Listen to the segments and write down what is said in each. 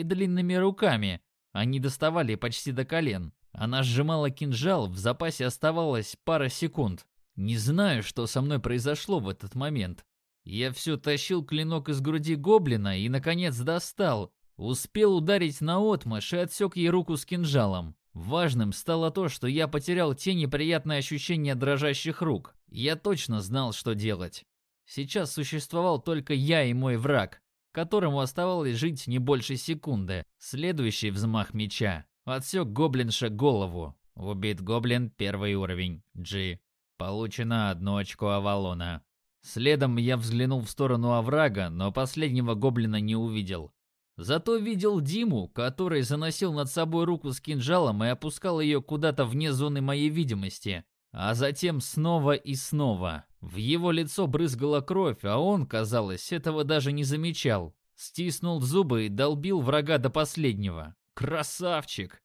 и длинными руками. Они доставали почти до колен. Она сжимала кинжал, в запасе оставалось пара секунд. Не знаю, что со мной произошло в этот момент. Я все тащил клинок из груди гоблина и, наконец, достал. Успел ударить на отмашь и отсек ей руку с кинжалом. Важным стало то, что я потерял те неприятные ощущения дрожащих рук. Я точно знал, что делать. Сейчас существовал только я и мой враг, которому оставалось жить не больше секунды. Следующий взмах меча. Отсек гоблинша голову. Убит гоблин, первый уровень. G. Получено одно очко Авалона. Следом я взглянул в сторону оврага, но последнего гоблина не увидел. Зато видел Диму, который заносил над собой руку с кинжалом и опускал ее куда-то вне зоны моей видимости. А затем снова и снова. В его лицо брызгала кровь, а он, казалось, этого даже не замечал. Стиснул зубы и долбил врага до последнего. Красавчик!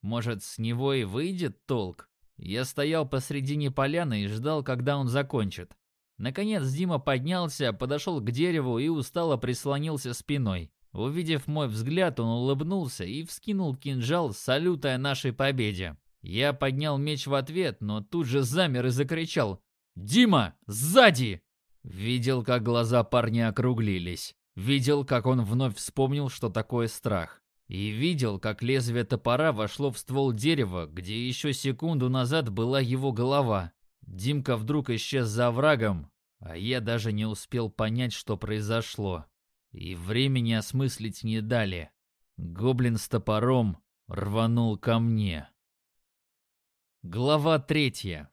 Может, с него и выйдет толк? Я стоял посредине поляны и ждал, когда он закончит. Наконец Дима поднялся, подошел к дереву и устало прислонился спиной. Увидев мой взгляд, он улыбнулся и вскинул кинжал, салютая нашей победе. Я поднял меч в ответ, но тут же замер и закричал «Дима, сзади!» Видел, как глаза парня округлились. Видел, как он вновь вспомнил, что такое страх. И видел, как лезвие топора вошло в ствол дерева, где еще секунду назад была его голова. Димка вдруг исчез за врагом, а я даже не успел понять, что произошло. И времени осмыслить не дали. Гоблин с топором рванул ко мне. Глава третья.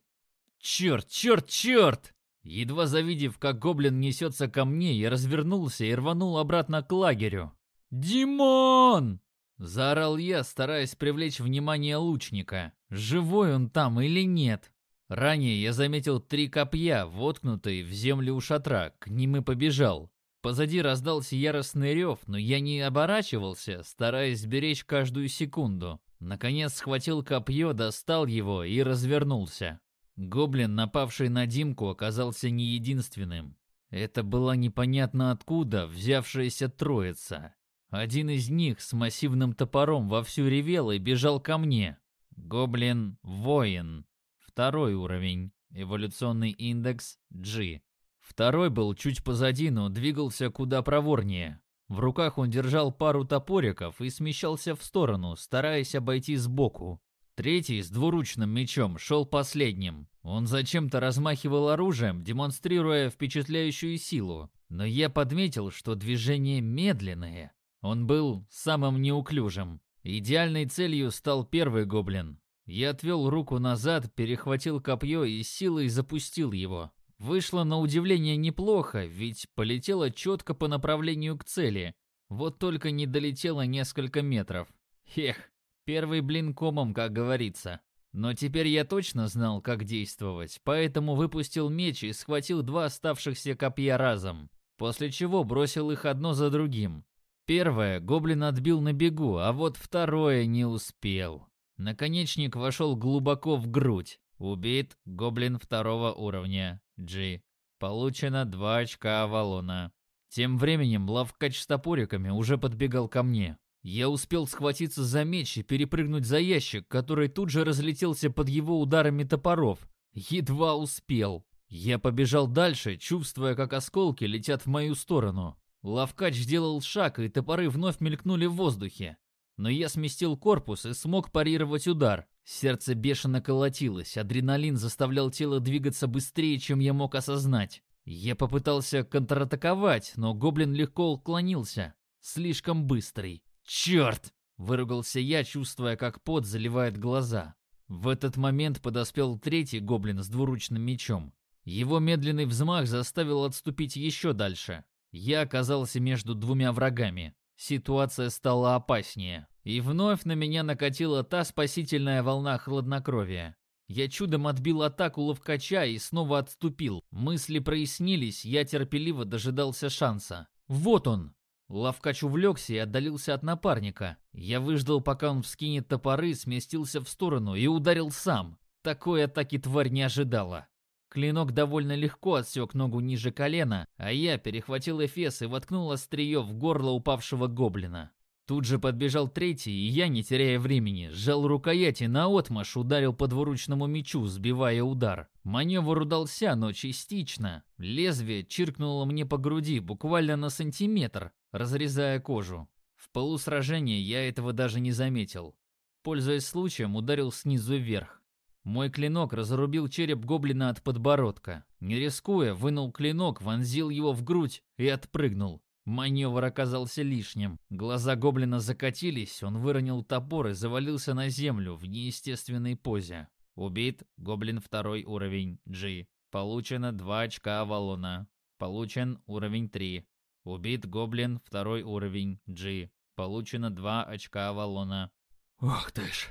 Черт, черт, черт! Едва завидев, как гоблин несется ко мне, я развернулся и рванул обратно к лагерю. «Димон!» — заорал я, стараясь привлечь внимание лучника. Живой он там или нет? Ранее я заметил три копья, воткнутые в землю у шатра, к ним и побежал. Позади раздался яростный рев, но я не оборачивался, стараясь сберечь каждую секунду. Наконец схватил копье, достал его и развернулся. Гоблин, напавший на Димку, оказался не единственным. Это была непонятно откуда взявшаяся троица. Один из них с массивным топором вовсю ревел и бежал ко мне. Гоблин-воин. Второй уровень. Эволюционный индекс G. Второй был чуть позади, но двигался куда проворнее. В руках он держал пару топориков и смещался в сторону, стараясь обойти сбоку. Третий с двуручным мечом шел последним. Он зачем-то размахивал оружием, демонстрируя впечатляющую силу. Но я подметил, что движения медленные. Он был самым неуклюжим. Идеальной целью стал первый гоблин. Я отвел руку назад, перехватил копье и силой запустил его. Вышло на удивление неплохо, ведь полетело четко по направлению к цели. Вот только не долетело несколько метров. Эх, Первый блин комом, как говорится. Но теперь я точно знал, как действовать, поэтому выпустил меч и схватил два оставшихся копья разом, после чего бросил их одно за другим. Первое гоблин отбил на бегу, а вот второе не успел. Наконечник вошел глубоко в грудь. Убит гоблин второго уровня. G. Получено два очка Авалона. Тем временем лавкач с топориками уже подбегал ко мне. Я успел схватиться за меч и перепрыгнуть за ящик, который тут же разлетелся под его ударами топоров. Едва успел. Я побежал дальше, чувствуя, как осколки летят в мою сторону. Лавкач сделал шаг, и топоры вновь мелькнули в воздухе. Но я сместил корпус и смог парировать удар. Сердце бешено колотилось, адреналин заставлял тело двигаться быстрее, чем я мог осознать. Я попытался контратаковать, но гоблин легко уклонился. Слишком быстрый. «Черт!» — выругался я, чувствуя, как пот заливает глаза. В этот момент подоспел третий гоблин с двуручным мечом. Его медленный взмах заставил отступить еще дальше. Я оказался между двумя врагами. Ситуация стала опаснее. И вновь на меня накатила та спасительная волна хладнокровия. Я чудом отбил атаку ловкача и снова отступил. Мысли прояснились, я терпеливо дожидался шанса. Вот он, Лавкач увлекся и отдалился от напарника. Я выждал, пока он вскинет топоры, сместился в сторону и ударил сам. Такой атаки тварь не ожидала. Клинок довольно легко отсек ногу ниже колена, а я перехватил эфес и воткнул острие в горло упавшего гоблина. Тут же подбежал третий, и я, не теряя времени, сжал рукояти наотмашь, ударил по двуручному мечу, сбивая удар. Маневр удался, но частично. Лезвие чиркнуло мне по груди буквально на сантиметр, разрезая кожу. В полусражении я этого даже не заметил. Пользуясь случаем, ударил снизу вверх. Мой клинок разрубил череп гоблина от подбородка. Не рискуя, вынул клинок, вонзил его в грудь и отпрыгнул. Маневр оказался лишним. Глаза гоблина закатились, он выронил топор и завалился на землю в неестественной позе. Убит гоблин второй уровень G. Получено 2 очка Авалона. Получен уровень 3. Убит гоблин второй уровень G. Получено 2 очка Авалона. Ох ты ж,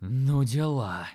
ну дела.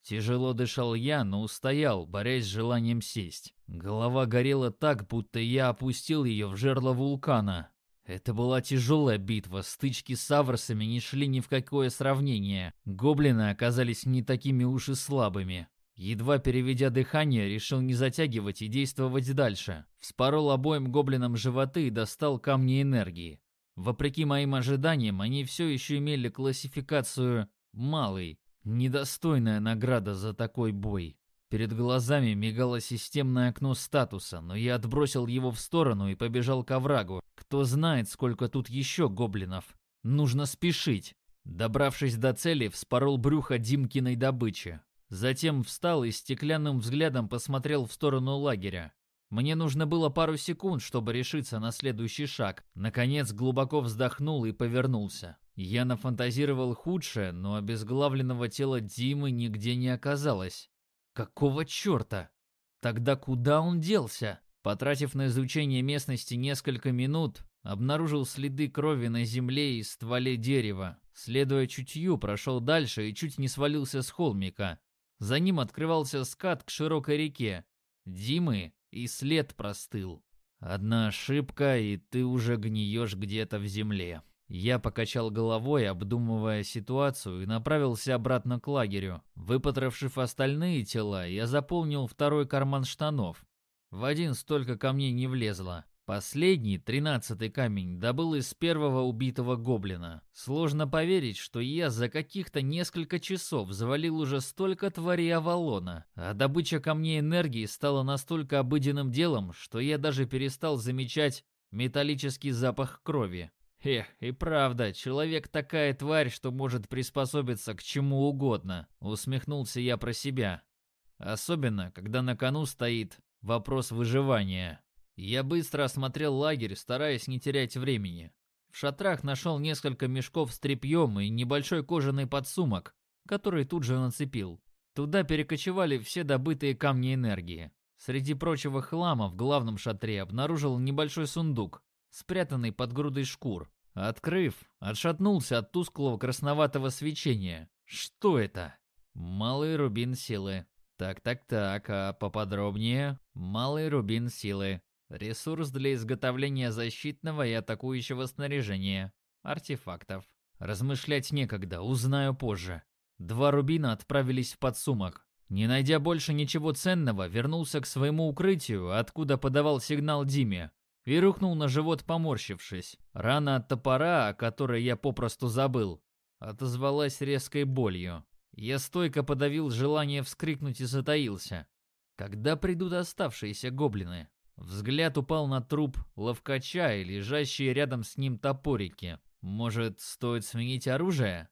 Тяжело дышал я, но устоял, борясь с желанием сесть. Голова горела так, будто я опустил ее в жерло вулкана. Это была тяжелая битва, стычки с авросами не шли ни в какое сравнение. Гоблины оказались не такими уж и слабыми. Едва переведя дыхание, решил не затягивать и действовать дальше. Вспорол обоим гоблинам животы и достал камни энергии. Вопреки моим ожиданиям, они все еще имели классификацию «малый», недостойная награда за такой бой. Перед глазами мигало системное окно статуса, но я отбросил его в сторону и побежал к оврагу. Кто знает, сколько тут еще гоблинов. Нужно спешить. Добравшись до цели, вспорол брюхо Димкиной добычи. Затем встал и стеклянным взглядом посмотрел в сторону лагеря. Мне нужно было пару секунд, чтобы решиться на следующий шаг. Наконец глубоко вздохнул и повернулся. Я нафантазировал худшее, но обезглавленного тела Димы нигде не оказалось. Какого черта? Тогда куда он делся? Потратив на изучение местности несколько минут, обнаружил следы крови на земле и стволе дерева. Следуя чутью, прошел дальше и чуть не свалился с холмика. За ним открывался скат к широкой реке. Димы и след простыл. Одна ошибка, и ты уже гниешь где-то в земле. Я покачал головой, обдумывая ситуацию, и направился обратно к лагерю. Выпотрошив остальные тела, я заполнил второй карман штанов. В один столько камней не влезло. Последний, тринадцатый камень, добыл из первого убитого гоблина. Сложно поверить, что я за каких-то несколько часов завалил уже столько тварей Авалона, а добыча камней энергии стала настолько обыденным делом, что я даже перестал замечать металлический запах крови. Эх, и правда, человек такая тварь, что может приспособиться к чему угодно, усмехнулся я про себя. Особенно, когда на кону стоит вопрос выживания. Я быстро осмотрел лагерь, стараясь не терять времени. В шатрах нашел несколько мешков с тряпьем и небольшой кожаный подсумок, который тут же нацепил. Туда перекочевали все добытые камни энергии. Среди прочего хлама в главном шатре обнаружил небольшой сундук, спрятанный под грудой шкур. Открыв, отшатнулся от тусклого красноватого свечения. Что это? Малый рубин силы. Так-так-так, а поподробнее? Малый рубин силы. Ресурс для изготовления защитного и атакующего снаряжения. Артефактов. Размышлять некогда, узнаю позже. Два рубина отправились в подсумок. Не найдя больше ничего ценного, вернулся к своему укрытию, откуда подавал сигнал Диме, и рухнул на живот, поморщившись. Рана от топора, о которой я попросту забыл, отозвалась резкой болью. Я стойко подавил желание вскрикнуть и затаился. Когда придут оставшиеся гоблины? Взгляд упал на труп ловкача и лежащие рядом с ним топорики. Может, стоит сменить оружие?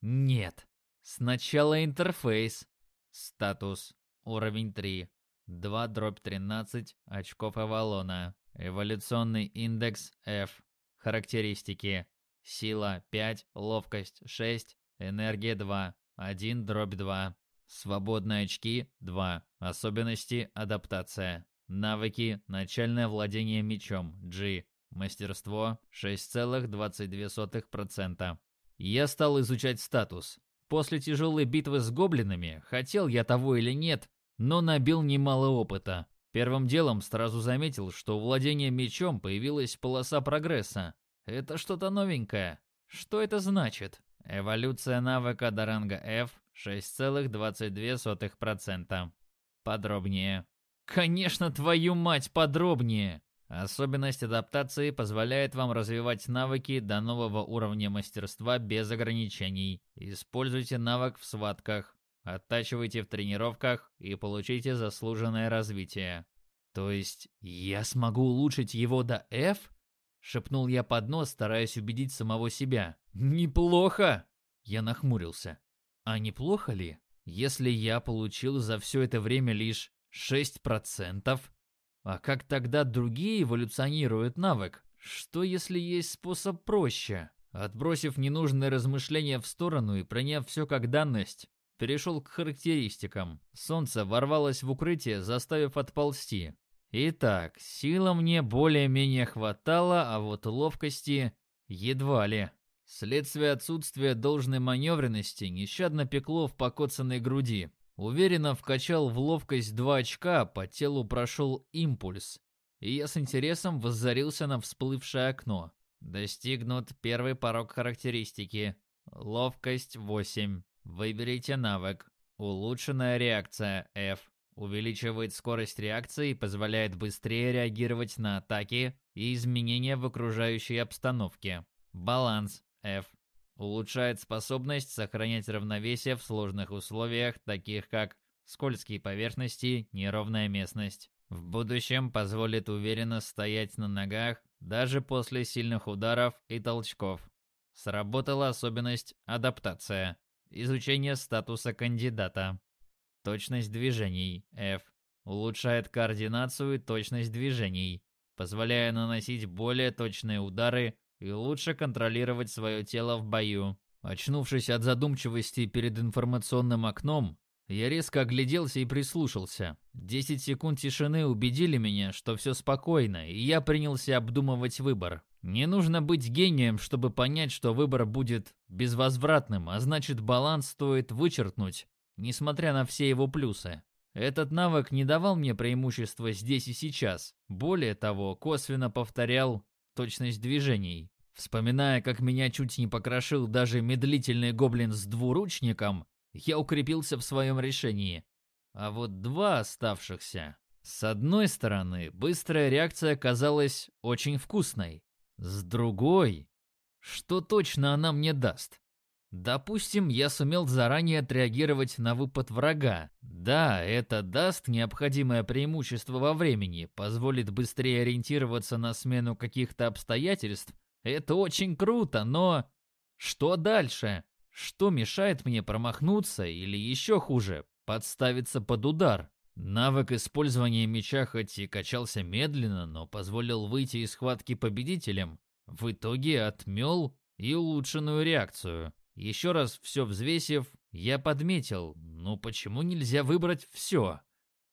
Нет. Сначала интерфейс. Статус. Уровень 3. 2 дробь 13 очков Авалона. Эволюционный индекс F. Характеристики. Сила 5, ловкость 6, энергия 2, 1 дробь 2. Свободные очки 2. Особенности адаптация. Навыки. Начальное владение мечом. G. Мастерство 6,22%. Я стал изучать статус. После тяжелой битвы с гоблинами, хотел я того или нет, но набил немало опыта. Первым делом сразу заметил, что у владения мечом появилась полоса прогресса. Это что-то новенькое. Что это значит? Эволюция навыка до ранга F 6,22%. Подробнее. Конечно, твою мать, подробнее. Особенность адаптации позволяет вам развивать навыки до нового уровня мастерства без ограничений. Используйте навык в схватках, оттачивайте в тренировках и получите заслуженное развитие. То есть я смогу улучшить его до F? Шепнул я под нос, стараясь убедить самого себя. Неплохо! Я нахмурился. А неплохо ли, если я получил за все это время лишь 6%? А как тогда другие эволюционируют навык? Что если есть способ проще? Отбросив ненужные размышления в сторону и приняв все как данность, перешел к характеристикам. Солнце ворвалось в укрытие, заставив отползти. Итак, сила мне более-менее хватало, а вот ловкости едва ли. Следствие отсутствия должной маневренности нещадно пекло в покоцанной груди. Уверенно вкачал в ловкость два очка, по телу прошел импульс. И я с интересом воззарился на всплывшее окно. Достигнут первый порог характеристики. Ловкость 8. Выберите навык. Улучшенная реакция F. Увеличивает скорость реакции и позволяет быстрее реагировать на атаки и изменения в окружающей обстановке. Баланс F. Улучшает способность сохранять равновесие в сложных условиях, таких как скользкие поверхности, неровная местность. В будущем позволит уверенно стоять на ногах даже после сильных ударов и толчков. Сработала особенность адаптация. Изучение статуса кандидата. Точность движений F. Улучшает координацию и точность движений, позволяя наносить более точные удары и лучше контролировать свое тело в бою. Очнувшись от задумчивости перед информационным окном, я резко огляделся и прислушался. Десять секунд тишины убедили меня, что все спокойно, и я принялся обдумывать выбор. Не нужно быть гением, чтобы понять, что выбор будет безвозвратным, а значит баланс стоит вычеркнуть, несмотря на все его плюсы. Этот навык не давал мне преимущества здесь и сейчас. Более того, косвенно повторял точность движений. Вспоминая, как меня чуть не покрошил даже медлительный гоблин с двуручником, я укрепился в своем решении. А вот два оставшихся... С одной стороны, быстрая реакция казалась очень вкусной. С другой... Что точно она мне даст? Допустим, я сумел заранее отреагировать на выпад врага. Да, это даст необходимое преимущество во времени, позволит быстрее ориентироваться на смену каких-то обстоятельств. Это очень круто, но... Что дальше? Что мешает мне промахнуться или еще хуже, подставиться под удар? Навык использования меча хоть и качался медленно, но позволил выйти из схватки победителем. В итоге отмел и улучшенную реакцию. Еще раз все взвесив, я подметил, ну почему нельзя выбрать все?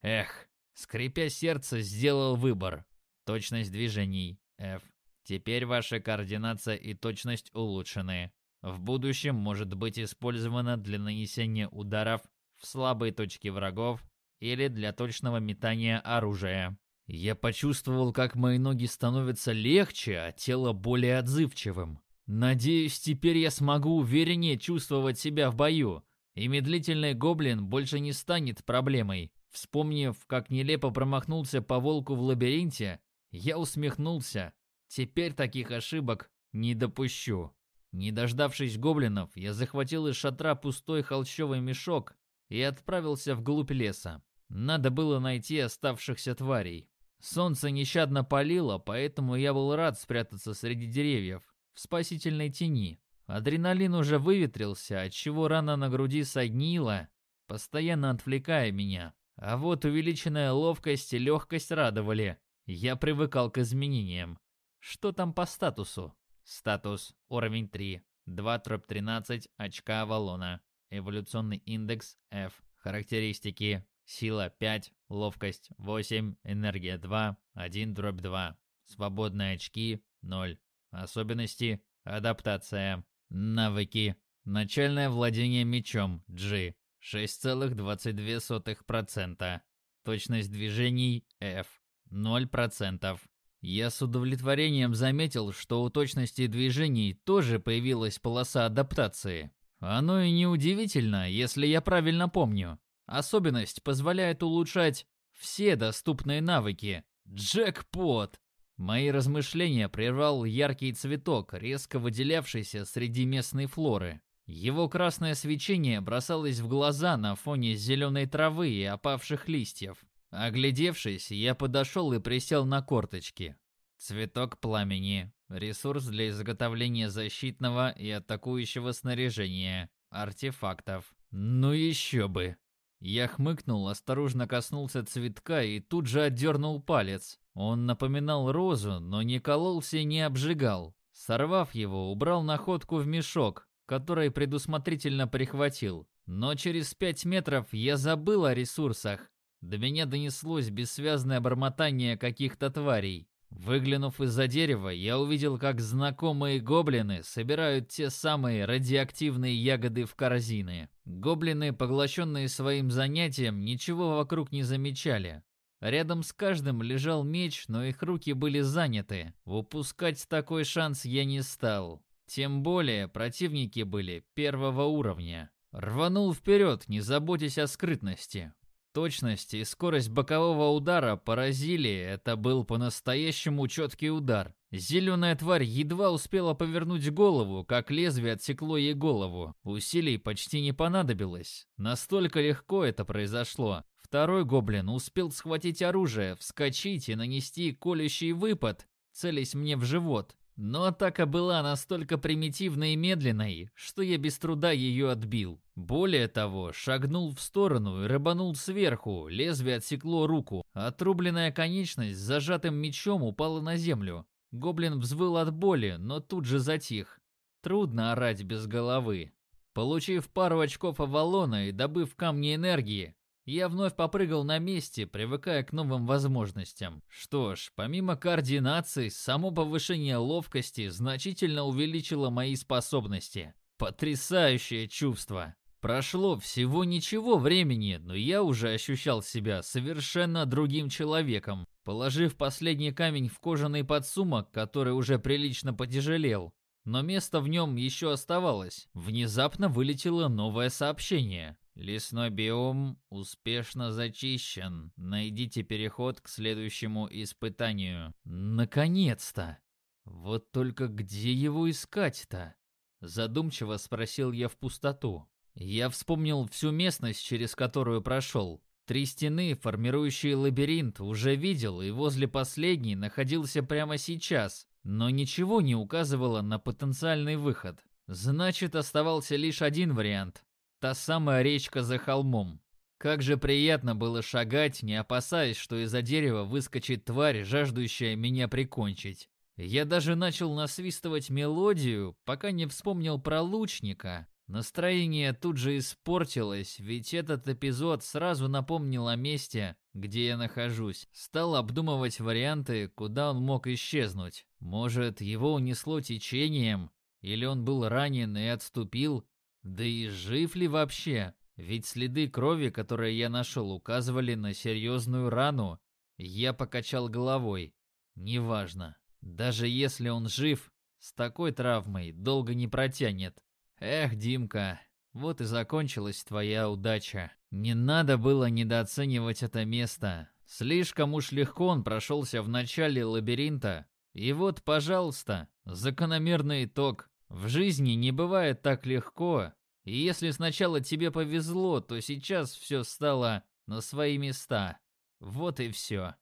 Эх, скрипя сердце, сделал выбор. Точность движений F. Теперь ваша координация и точность улучшены. В будущем может быть использована для нанесения ударов в слабые точки врагов или для точного метания оружия. Я почувствовал, как мои ноги становятся легче, а тело более отзывчивым. Надеюсь, теперь я смогу увереннее чувствовать себя в бою, и медлительный гоблин больше не станет проблемой. Вспомнив, как нелепо промахнулся по волку в лабиринте, я усмехнулся. Теперь таких ошибок не допущу. Не дождавшись гоблинов, я захватил из шатра пустой холщовый мешок и отправился вглубь леса. Надо было найти оставшихся тварей. Солнце нещадно палило, поэтому я был рад спрятаться среди деревьев в спасительной тени. Адреналин уже выветрился, отчего рана на груди согнила, постоянно отвлекая меня. А вот увеличенная ловкость и легкость радовали. Я привыкал к изменениям. Что там по статусу? Статус уровень 3. 2 троп 13 очка Авалона. Эволюционный индекс F. Характеристики. Сила 5, ловкость 8, энергия 2, 1 дробь 2. Свободные очки 0. Особенности. Адаптация. Навыки. Начальное владение мечом G. 6,22%. Точность движений F. 0%. Я с удовлетворением заметил, что у точности движений тоже появилась полоса адаптации. Оно и не удивительно, если я правильно помню. Особенность позволяет улучшать все доступные навыки. Джекпот! Мои размышления прервал яркий цветок, резко выделявшийся среди местной флоры. Его красное свечение бросалось в глаза на фоне зеленой травы и опавших листьев. Оглядевшись, я подошел и присел на корточки. Цветок пламени. Ресурс для изготовления защитного и атакующего снаряжения. Артефактов. Ну еще бы. Я хмыкнул, осторожно коснулся цветка и тут же отдернул палец. Он напоминал розу, но не кололся и не обжигал. Сорвав его, убрал находку в мешок, который предусмотрительно прихватил. Но через пять метров я забыл о ресурсах. До меня донеслось бессвязное бормотание каких-то тварей. Выглянув из-за дерева, я увидел, как знакомые гоблины собирают те самые радиоактивные ягоды в корзины. Гоблины, поглощенные своим занятием, ничего вокруг не замечали. Рядом с каждым лежал меч, но их руки были заняты. Упускать такой шанс я не стал. Тем более противники были первого уровня. Рванул вперед, не заботясь о скрытности. Точность и скорость бокового удара поразили, это был по-настоящему четкий удар. Зеленая тварь едва успела повернуть голову, как лезвие отсекло ей голову. Усилий почти не понадобилось. Настолько легко это произошло. Второй гоблин успел схватить оружие, вскочить и нанести колющий выпад, целясь мне в живот. Но атака была настолько примитивной и медленной, что я без труда ее отбил. Более того, шагнул в сторону и рыбанул сверху, лезвие отсекло руку. Отрубленная конечность с зажатым мечом упала на землю. Гоблин взвыл от боли, но тут же затих. Трудно орать без головы. Получив пару очков Авалона и добыв камни энергии, я вновь попрыгал на месте, привыкая к новым возможностям. Что ж, помимо координации, само повышение ловкости значительно увеличило мои способности. Потрясающее чувство. Прошло всего ничего времени, но я уже ощущал себя совершенно другим человеком. Положив последний камень в кожаный подсумок, который уже прилично потяжелел, но место в нем еще оставалось, внезапно вылетело новое сообщение. Лесной биом успешно зачищен. Найдите переход к следующему испытанию. Наконец-то! Вот только где его искать-то? Задумчиво спросил я в пустоту. Я вспомнил всю местность, через которую прошел. Три стены, формирующие лабиринт, уже видел, и возле последней находился прямо сейчас, но ничего не указывало на потенциальный выход. Значит, оставался лишь один вариант Та самая речка за холмом. Как же приятно было шагать, не опасаясь, что из-за дерева выскочит тварь, жаждущая меня прикончить. Я даже начал насвистывать мелодию, пока не вспомнил про лучника. Настроение тут же испортилось, ведь этот эпизод сразу напомнил о месте, где я нахожусь. Стал обдумывать варианты, куда он мог исчезнуть. Может, его унесло течением, или он был ранен и отступил, да и жив ли вообще? Ведь следы крови, которые я нашел, указывали на серьезную рану. Я покачал головой. Неважно. Даже если он жив, с такой травмой долго не протянет. Эх, Димка, вот и закончилась твоя удача. Не надо было недооценивать это место. Слишком уж легко он прошелся в начале лабиринта. И вот, пожалуйста, закономерный итог. В жизни не бывает так легко, и если сначала тебе повезло, то сейчас все стало на свои места. Вот и все.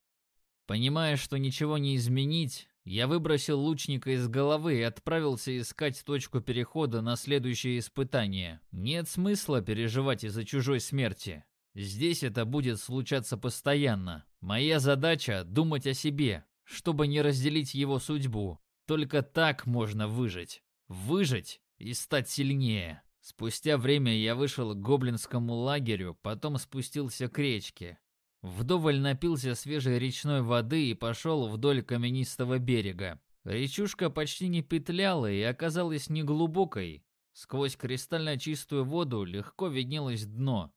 Понимая, что ничего не изменить, я выбросил лучника из головы и отправился искать точку перехода на следующее испытание. Нет смысла переживать из-за чужой смерти. Здесь это будет случаться постоянно. Моя задача — думать о себе, чтобы не разделить его судьбу. Только так можно выжить. Выжить и стать сильнее. Спустя время я вышел к гоблинскому лагерю, потом спустился к речке. Вдоволь напился свежей речной воды и пошел вдоль каменистого берега. Речушка почти не петляла и оказалась неглубокой. Сквозь кристально чистую воду легко виднелось дно.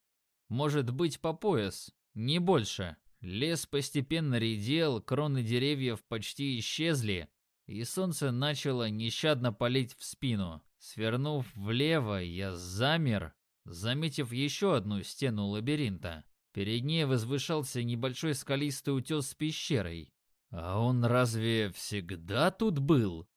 Может быть, по пояс, не больше. Лес постепенно редел, кроны деревьев почти исчезли, и солнце начало нещадно палить в спину. Свернув влево, я замер, заметив еще одну стену лабиринта. Перед ней возвышался небольшой скалистый утес с пещерой. А он разве всегда тут был?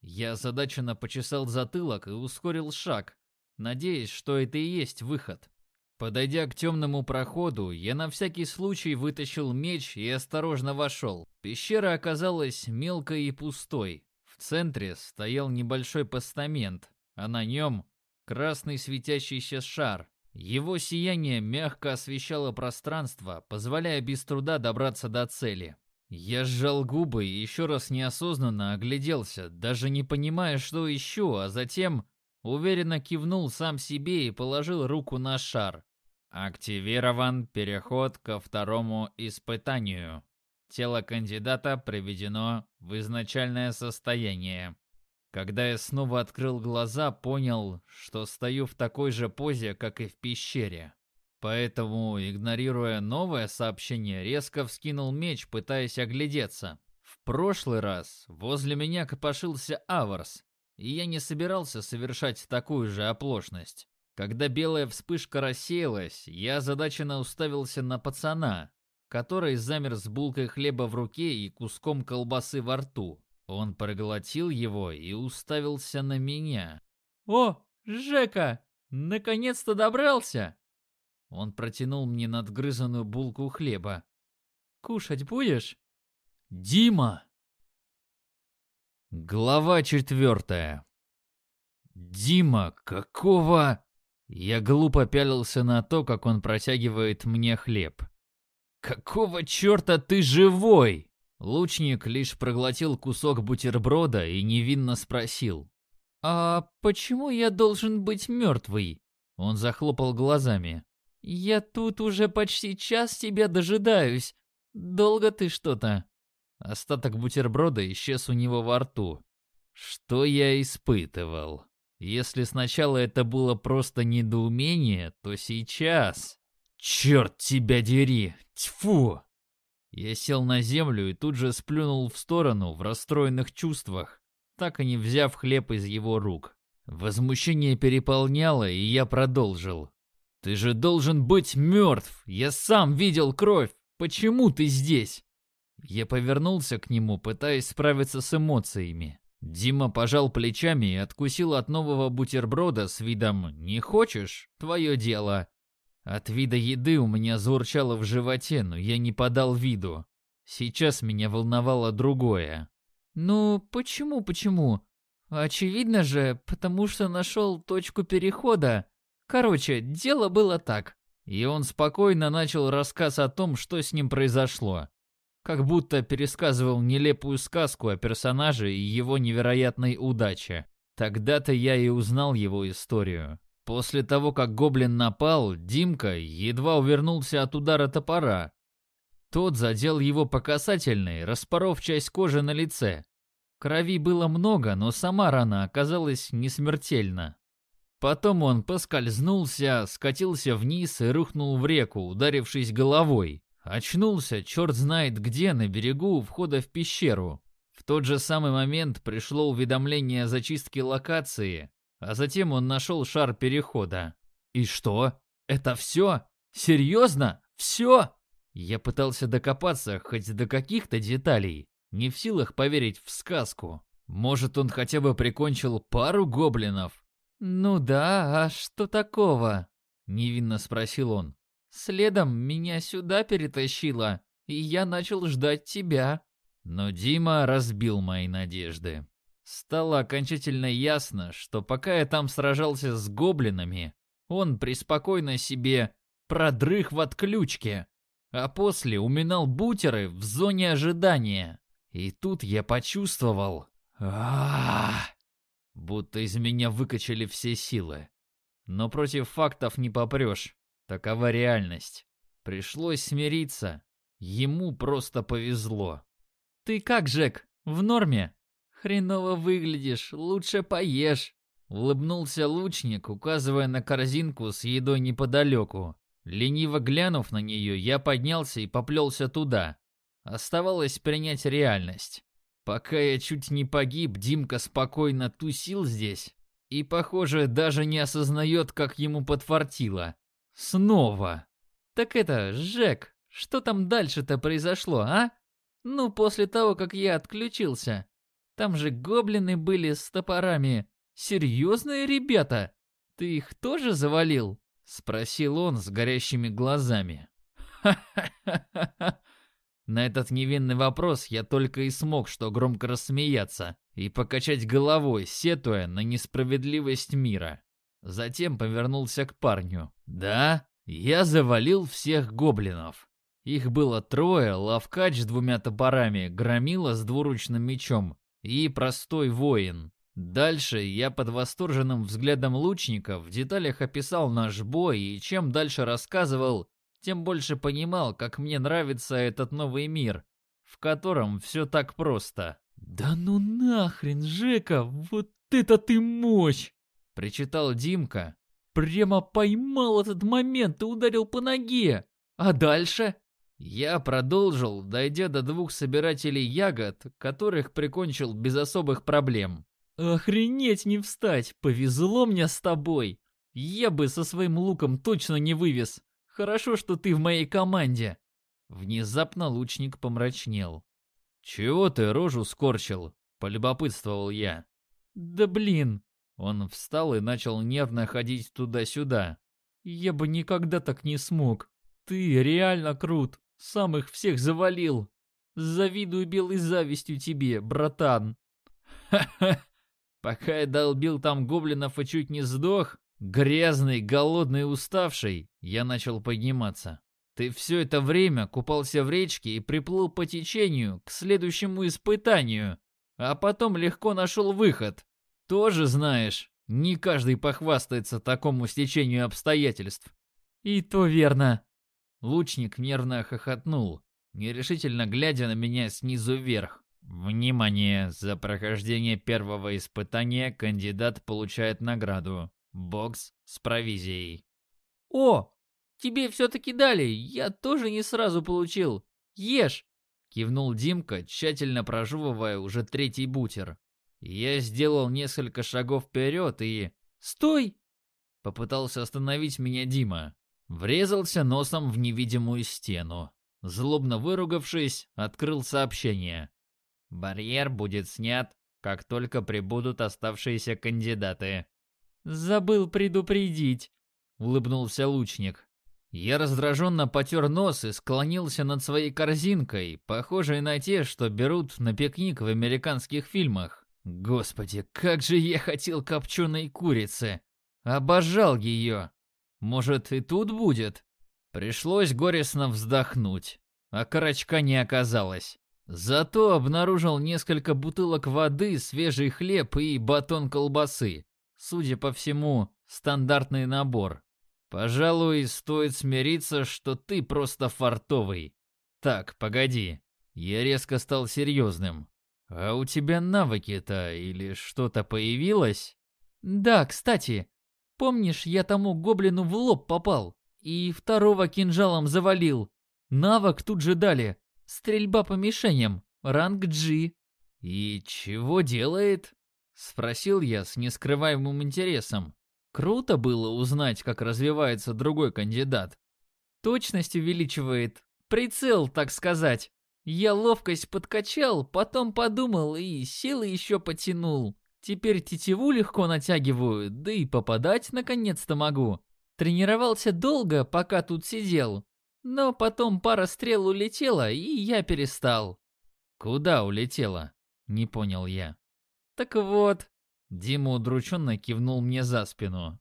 Я озадаченно почесал затылок и ускорил шаг, надеясь, что это и есть выход. Подойдя к темному проходу, я на всякий случай вытащил меч и осторожно вошел. Пещера оказалась мелкой и пустой. В центре стоял небольшой постамент, а на нем красный светящийся шар. Его сияние мягко освещало пространство, позволяя без труда добраться до цели. Я сжал губы и еще раз неосознанно огляделся, даже не понимая, что ищу, а затем уверенно кивнул сам себе и положил руку на шар. Активирован переход ко второму испытанию. Тело кандидата приведено в изначальное состояние. Когда я снова открыл глаза, понял, что стою в такой же позе, как и в пещере. Поэтому, игнорируя новое сообщение, резко вскинул меч, пытаясь оглядеться. В прошлый раз возле меня копошился Аварс, и я не собирался совершать такую же оплошность. Когда белая вспышка рассеялась, я озадаченно уставился на пацана, который замер с булкой хлеба в руке и куском колбасы во рту. Он проглотил его и уставился на меня. «О, Жека, наконец-то добрался!» Он протянул мне надгрызанную булку хлеба. «Кушать будешь?» «Дима!» Глава четвертая. «Дима, какого...» Я глупо пялился на то, как он протягивает мне хлеб. «Какого черта ты живой?» Лучник лишь проглотил кусок бутерброда и невинно спросил. «А почему я должен быть мертвый?» Он захлопал глазами. «Я тут уже почти час тебя дожидаюсь. Долго ты что-то?» Остаток бутерброда исчез у него во рту. Что я испытывал? Если сначала это было просто недоумение, то сейчас... Черт тебя дери! Тьфу! Я сел на землю и тут же сплюнул в сторону в расстроенных чувствах, так и не взяв хлеб из его рук. Возмущение переполняло, и я продолжил. «Ты же должен быть мертв! Я сам видел кровь! Почему ты здесь?» Я повернулся к нему, пытаясь справиться с эмоциями. Дима пожал плечами и откусил от нового бутерброда с видом «Не хочешь? Твое дело». От вида еды у меня заурчало в животе, но я не подал виду. Сейчас меня волновало другое. «Ну, почему, почему? Очевидно же, потому что нашел точку перехода. Короче, дело было так. И он спокойно начал рассказ о том, что с ним произошло. Как будто пересказывал нелепую сказку о персонаже и его невероятной удаче. Тогда-то я и узнал его историю. После того, как гоблин напал, Димка едва увернулся от удара топора. Тот задел его по касательной, распоров часть кожи на лице. Крови было много, но сама рана оказалась несмертельна. Потом он поскользнулся, скатился вниз и рухнул в реку, ударившись головой. Очнулся, черт знает где, на берегу у входа в пещеру. В тот же самый момент пришло уведомление о зачистке локации, а затем он нашел шар перехода. И что? Это все? Серьезно? Все? Я пытался докопаться хоть до каких-то деталей, не в силах поверить в сказку. Может, он хотя бы прикончил пару гоблинов? «Ну да, а что такого?» — невинно спросил он. «Следом меня сюда перетащило, и я начал ждать тебя». Но Дима разбил мои надежды. Стало окончательно ясно, что пока я там сражался с гоблинами, он преспокойно себе продрых в отключке, а после уминал бутеры в зоне ожидания. И тут я почувствовал... а Будто из меня выкачали все силы. Но против фактов не попрешь. Такова реальность. Пришлось смириться. Ему просто повезло. «Ты как, Жек, в норме? Хреново выглядишь, лучше поешь». Улыбнулся лучник, указывая на корзинку с едой неподалеку. Лениво глянув на нее, я поднялся и поплелся туда. Оставалось принять реальность. Пока я чуть не погиб, Димка спокойно тусил здесь и, похоже, даже не осознает, как ему подфартило. Снова. Так это, Жек, что там дальше-то произошло, а? Ну, после того, как я отключился. Там же гоблины были с топорами. Серьезные ребята? Ты их тоже завалил? Спросил он с горящими глазами. На этот невинный вопрос я только и смог что громко рассмеяться и покачать головой, сетуя на несправедливость мира. Затем повернулся к парню. «Да, я завалил всех гоблинов. Их было трое, лавкач с двумя топорами, громила с двуручным мечом и простой воин. Дальше я под восторженным взглядом лучника в деталях описал наш бой и чем дальше рассказывал, тем больше понимал, как мне нравится этот новый мир, в котором все так просто. «Да ну нахрен, Жека, вот это ты мощь!» — причитал Димка. «Прямо поймал этот момент и ударил по ноге! А дальше?» Я продолжил, дойдя до двух собирателей ягод, которых прикончил без особых проблем. «Охренеть не встать! Повезло мне с тобой! Я бы со своим луком точно не вывез! Хорошо, что ты в моей команде!» Внезапно лучник помрачнел. «Чего ты рожу скорчил?» — полюбопытствовал я. «Да блин!» Он встал и начал нервно ходить туда-сюда. «Я бы никогда так не смог. Ты реально крут. Сам их всех завалил. Завидую белой завистью тебе, братан». «Ха-ха! Пока я долбил там гоблинов и чуть не сдох, грязный, голодный уставший, я начал подниматься. Ты все это время купался в речке и приплыл по течению к следующему испытанию, а потом легко нашел выход. Тоже знаешь, не каждый похвастается такому стечению обстоятельств. И то верно. Лучник нервно хохотнул, нерешительно глядя на меня снизу вверх. Внимание! За прохождение первого испытания кандидат получает награду. Бокс с провизией. О, Тебе все-таки дали, я тоже не сразу получил. Ешь!» Кивнул Димка, тщательно прожевывая уже третий бутер. Я сделал несколько шагов вперед и... «Стой!» Попытался остановить меня Дима. Врезался носом в невидимую стену. Злобно выругавшись, открыл сообщение. «Барьер будет снят, как только прибудут оставшиеся кандидаты». «Забыл предупредить», — улыбнулся лучник. Я раздраженно потер нос и склонился над своей корзинкой, похожей на те, что берут на пикник в американских фильмах. Господи, как же я хотел копченой курицы! Обожал ее! Может, и тут будет? Пришлось горестно вздохнуть, а карачка не оказалось. Зато обнаружил несколько бутылок воды, свежий хлеб и батон колбасы. Судя по всему, стандартный набор. Пожалуй, стоит смириться, что ты просто фартовый. Так, погоди. Я резко стал серьезным. А у тебя навыки-то или что-то появилось? Да, кстати. Помнишь, я тому гоблину в лоб попал и второго кинжалом завалил. Навык тут же дали. Стрельба по мишеням. Ранг G. И чего делает? Спросил я с нескрываемым интересом. Круто было узнать, как развивается другой кандидат. Точность увеличивает. Прицел, так сказать. Я ловкость подкачал, потом подумал и силы еще потянул. Теперь тетиву легко натягиваю, да и попадать наконец-то могу. Тренировался долго, пока тут сидел. Но потом пара стрел улетела, и я перестал. Куда улетела? Не понял я. Так вот, Дима удрученно кивнул мне за спину.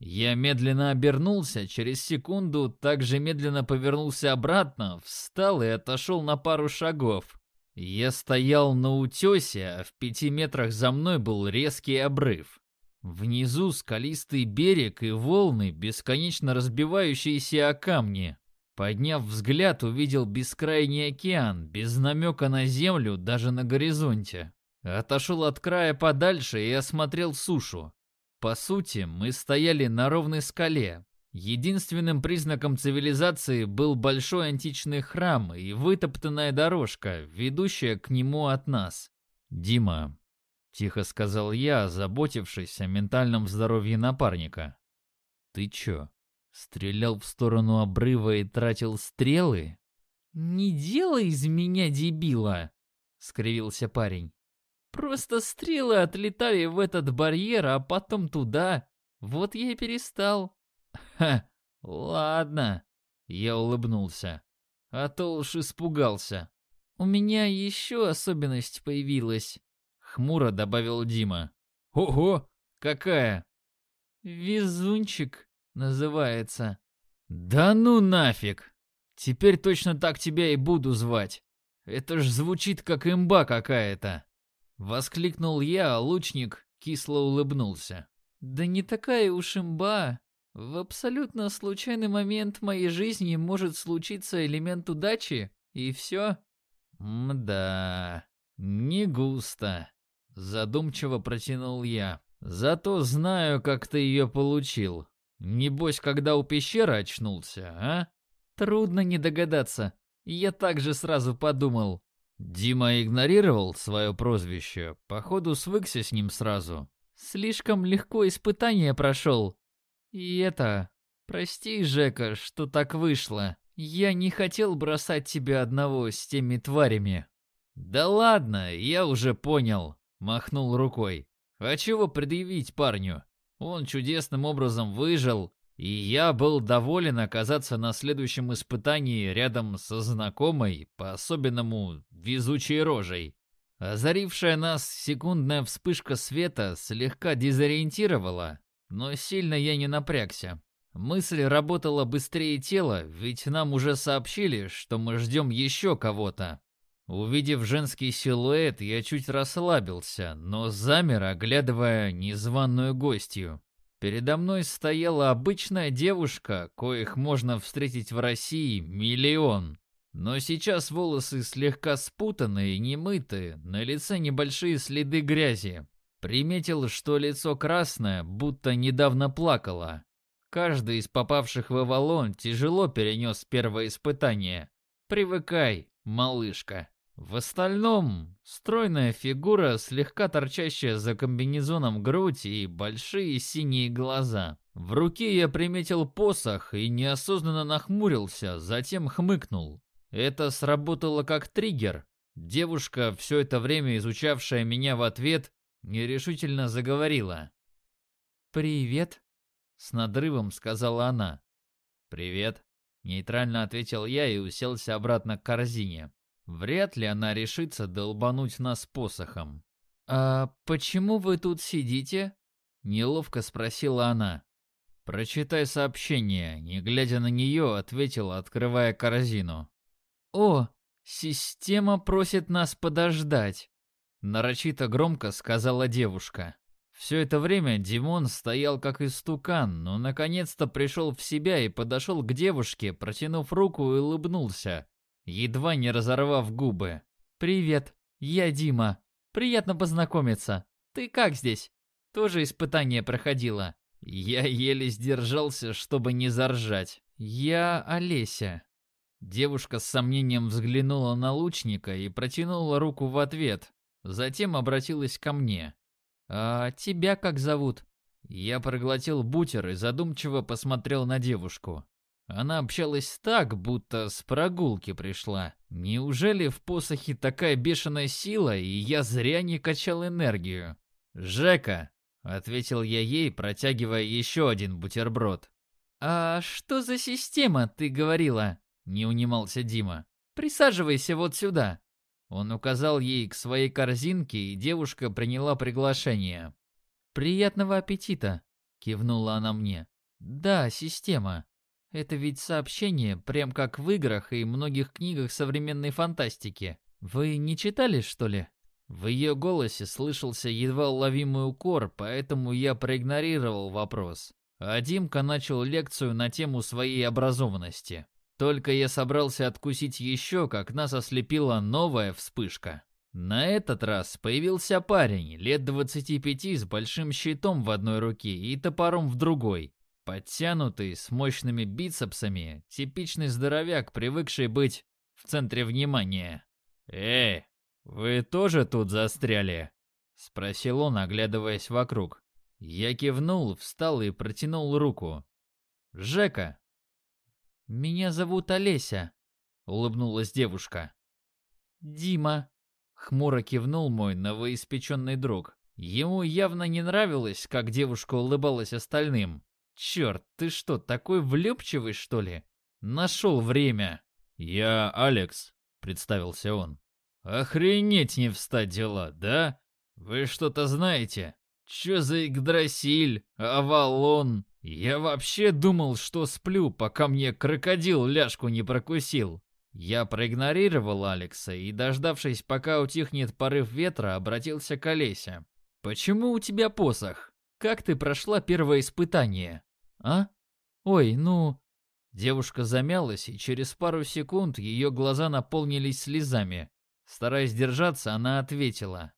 Я медленно обернулся, через секунду также медленно повернулся обратно, встал и отошел на пару шагов. Я стоял на утесе, а в пяти метрах за мной был резкий обрыв. Внизу скалистый берег и волны, бесконечно разбивающиеся о камни. Подняв взгляд, увидел бескрайний океан, без намека на землю даже на горизонте. Отошел от края подальше и осмотрел сушу. По сути, мы стояли на ровной скале. Единственным признаком цивилизации был большой античный храм и вытоптанная дорожка, ведущая к нему от нас. «Дима», — тихо сказал я, заботившись о ментальном здоровье напарника. «Ты чё, стрелял в сторону обрыва и тратил стрелы?» «Не делай из меня дебила!» — скривился парень. «Просто стрелы отлетали в этот барьер, а потом туда. Вот я и перестал». «Ха, ладно», — я улыбнулся. А то уж испугался. «У меня еще особенность появилась», — хмуро добавил Дима. «Ого, какая?» «Везунчик называется». «Да ну нафиг! Теперь точно так тебя и буду звать. Это ж звучит как имба какая-то!» Воскликнул я, а лучник кисло улыбнулся. «Да не такая уж имба. В абсолютно случайный момент моей жизни может случиться элемент удачи, и все». «Мда, не густо», — задумчиво протянул я. «Зато знаю, как ты ее получил. Небось, когда у пещеры очнулся, а? Трудно не догадаться. Я также сразу подумал. Дима игнорировал свое прозвище, походу свыкся с ним сразу. Слишком легко испытание прошел. И это... Прости, Жека, что так вышло. Я не хотел бросать тебя одного с теми тварями. Да ладно, я уже понял. Махнул рукой. А чего предъявить парню? Он чудесным образом выжил, и я был доволен оказаться на следующем испытании рядом со знакомой, по-особенному везучей рожей. Озарившая нас секундная вспышка света слегка дезориентировала, но сильно я не напрягся. Мысль работала быстрее тела, ведь нам уже сообщили, что мы ждем еще кого-то. Увидев женский силуэт, я чуть расслабился, но замер, оглядывая незваную гостью. Передо мной стояла обычная девушка, коих можно встретить в России миллион. Но сейчас волосы слегка спутанные, немытые, на лице небольшие следы грязи. Приметил, что лицо красное, будто недавно плакало. Каждый из попавших в Авалон тяжело перенес первое испытание. Привыкай, малышка. В остальном, стройная фигура, слегка торчащая за комбинезоном грудь и большие синие глаза. В руке я приметил посох и неосознанно нахмурился, затем хмыкнул. Это сработало как триггер. Девушка, все это время изучавшая меня в ответ, нерешительно заговорила. «Привет», — с надрывом сказала она. «Привет», — нейтрально ответил я и уселся обратно к корзине. Вряд ли она решится долбануть нас посохом. «А почему вы тут сидите?» — неловко спросила она. «Прочитай сообщение», — не глядя на нее, ответила, открывая корзину. «О, система просит нас подождать», — нарочито громко сказала девушка. Все это время Димон стоял как истукан, но наконец-то пришел в себя и подошел к девушке, протянув руку и улыбнулся едва не разорвав губы. «Привет, я Дима. Приятно познакомиться. Ты как здесь? Тоже испытание проходила?» Я еле сдержался, чтобы не заржать. «Я Олеся». Девушка с сомнением взглянула на лучника и протянула руку в ответ. Затем обратилась ко мне. «А тебя как зовут?» Я проглотил бутер и задумчиво посмотрел на девушку. Она общалась так, будто с прогулки пришла. Неужели в посохе такая бешеная сила, и я зря не качал энергию? «Жека!» — ответил я ей, протягивая еще один бутерброд. «А что за система, ты говорила?» — не унимался Дима. «Присаживайся вот сюда». Он указал ей к своей корзинке, и девушка приняла приглашение. «Приятного аппетита!» — кивнула она мне. «Да, система. Это ведь сообщение, прям как в играх и многих книгах современной фантастики. Вы не читали, что ли? В ее голосе слышался едва уловимый укор, поэтому я проигнорировал вопрос. А Димка начал лекцию на тему своей образованности. Только я собрался откусить еще, как нас ослепила новая вспышка. На этот раз появился парень, лет 25 с большим щитом в одной руке и топором в другой. Подтянутый, с мощными бицепсами, типичный здоровяк, привыкший быть в центре внимания. «Эй, вы тоже тут застряли?» — спросил он, оглядываясь вокруг. Я кивнул, встал и протянул руку. «Жека!» «Меня зовут Олеся», — улыбнулась девушка. Дима. Хмуро кивнул мой новоиспеченный друг. Ему явно не нравилось, как девушка улыбалась остальным. Черт, ты что, такой влюбчивый, что ли? Нашел время. Я Алекс, представился он. Охренеть не встать дела, да? Вы что-то знаете? Чё за Игдрасиль, Авалон? Я вообще думал, что сплю, пока мне крокодил ляжку не прокусил. Я проигнорировал Алекса и, дождавшись, пока утихнет порыв ветра, обратился к Олесе. «Почему у тебя посох? Как ты прошла первое испытание?» «А? Ой, ну...» Девушка замялась, и через пару секунд ее глаза наполнились слезами. Стараясь держаться, она ответила.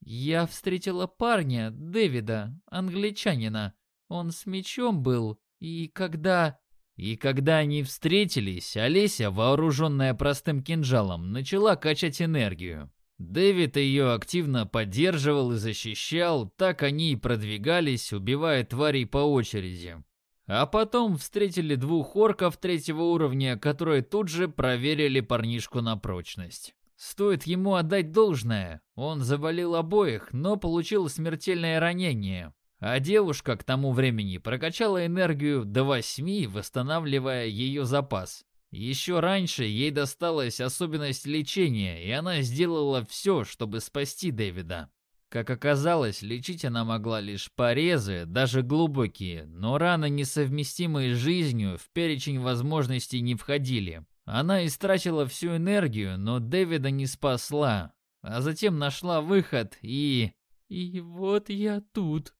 «Я встретила парня, Дэвида, англичанина. Он с мечом был, и когда...» И когда они встретились, Олеся, вооруженная простым кинжалом, начала качать энергию. Дэвид ее активно поддерживал и защищал, так они и продвигались, убивая тварей по очереди. А потом встретили двух орков третьего уровня, которые тут же проверили парнишку на прочность. Стоит ему отдать должное, он завалил обоих, но получил смертельное ранение. А девушка к тому времени прокачала энергию до восьми, восстанавливая ее запас. Еще раньше ей досталась особенность лечения, и она сделала все, чтобы спасти Дэвида. Как оказалось, лечить она могла лишь порезы, даже глубокие, но раны, несовместимые с жизнью, в перечень возможностей не входили. Она истратила всю энергию, но Дэвида не спасла, а затем нашла выход и... «И вот я тут»,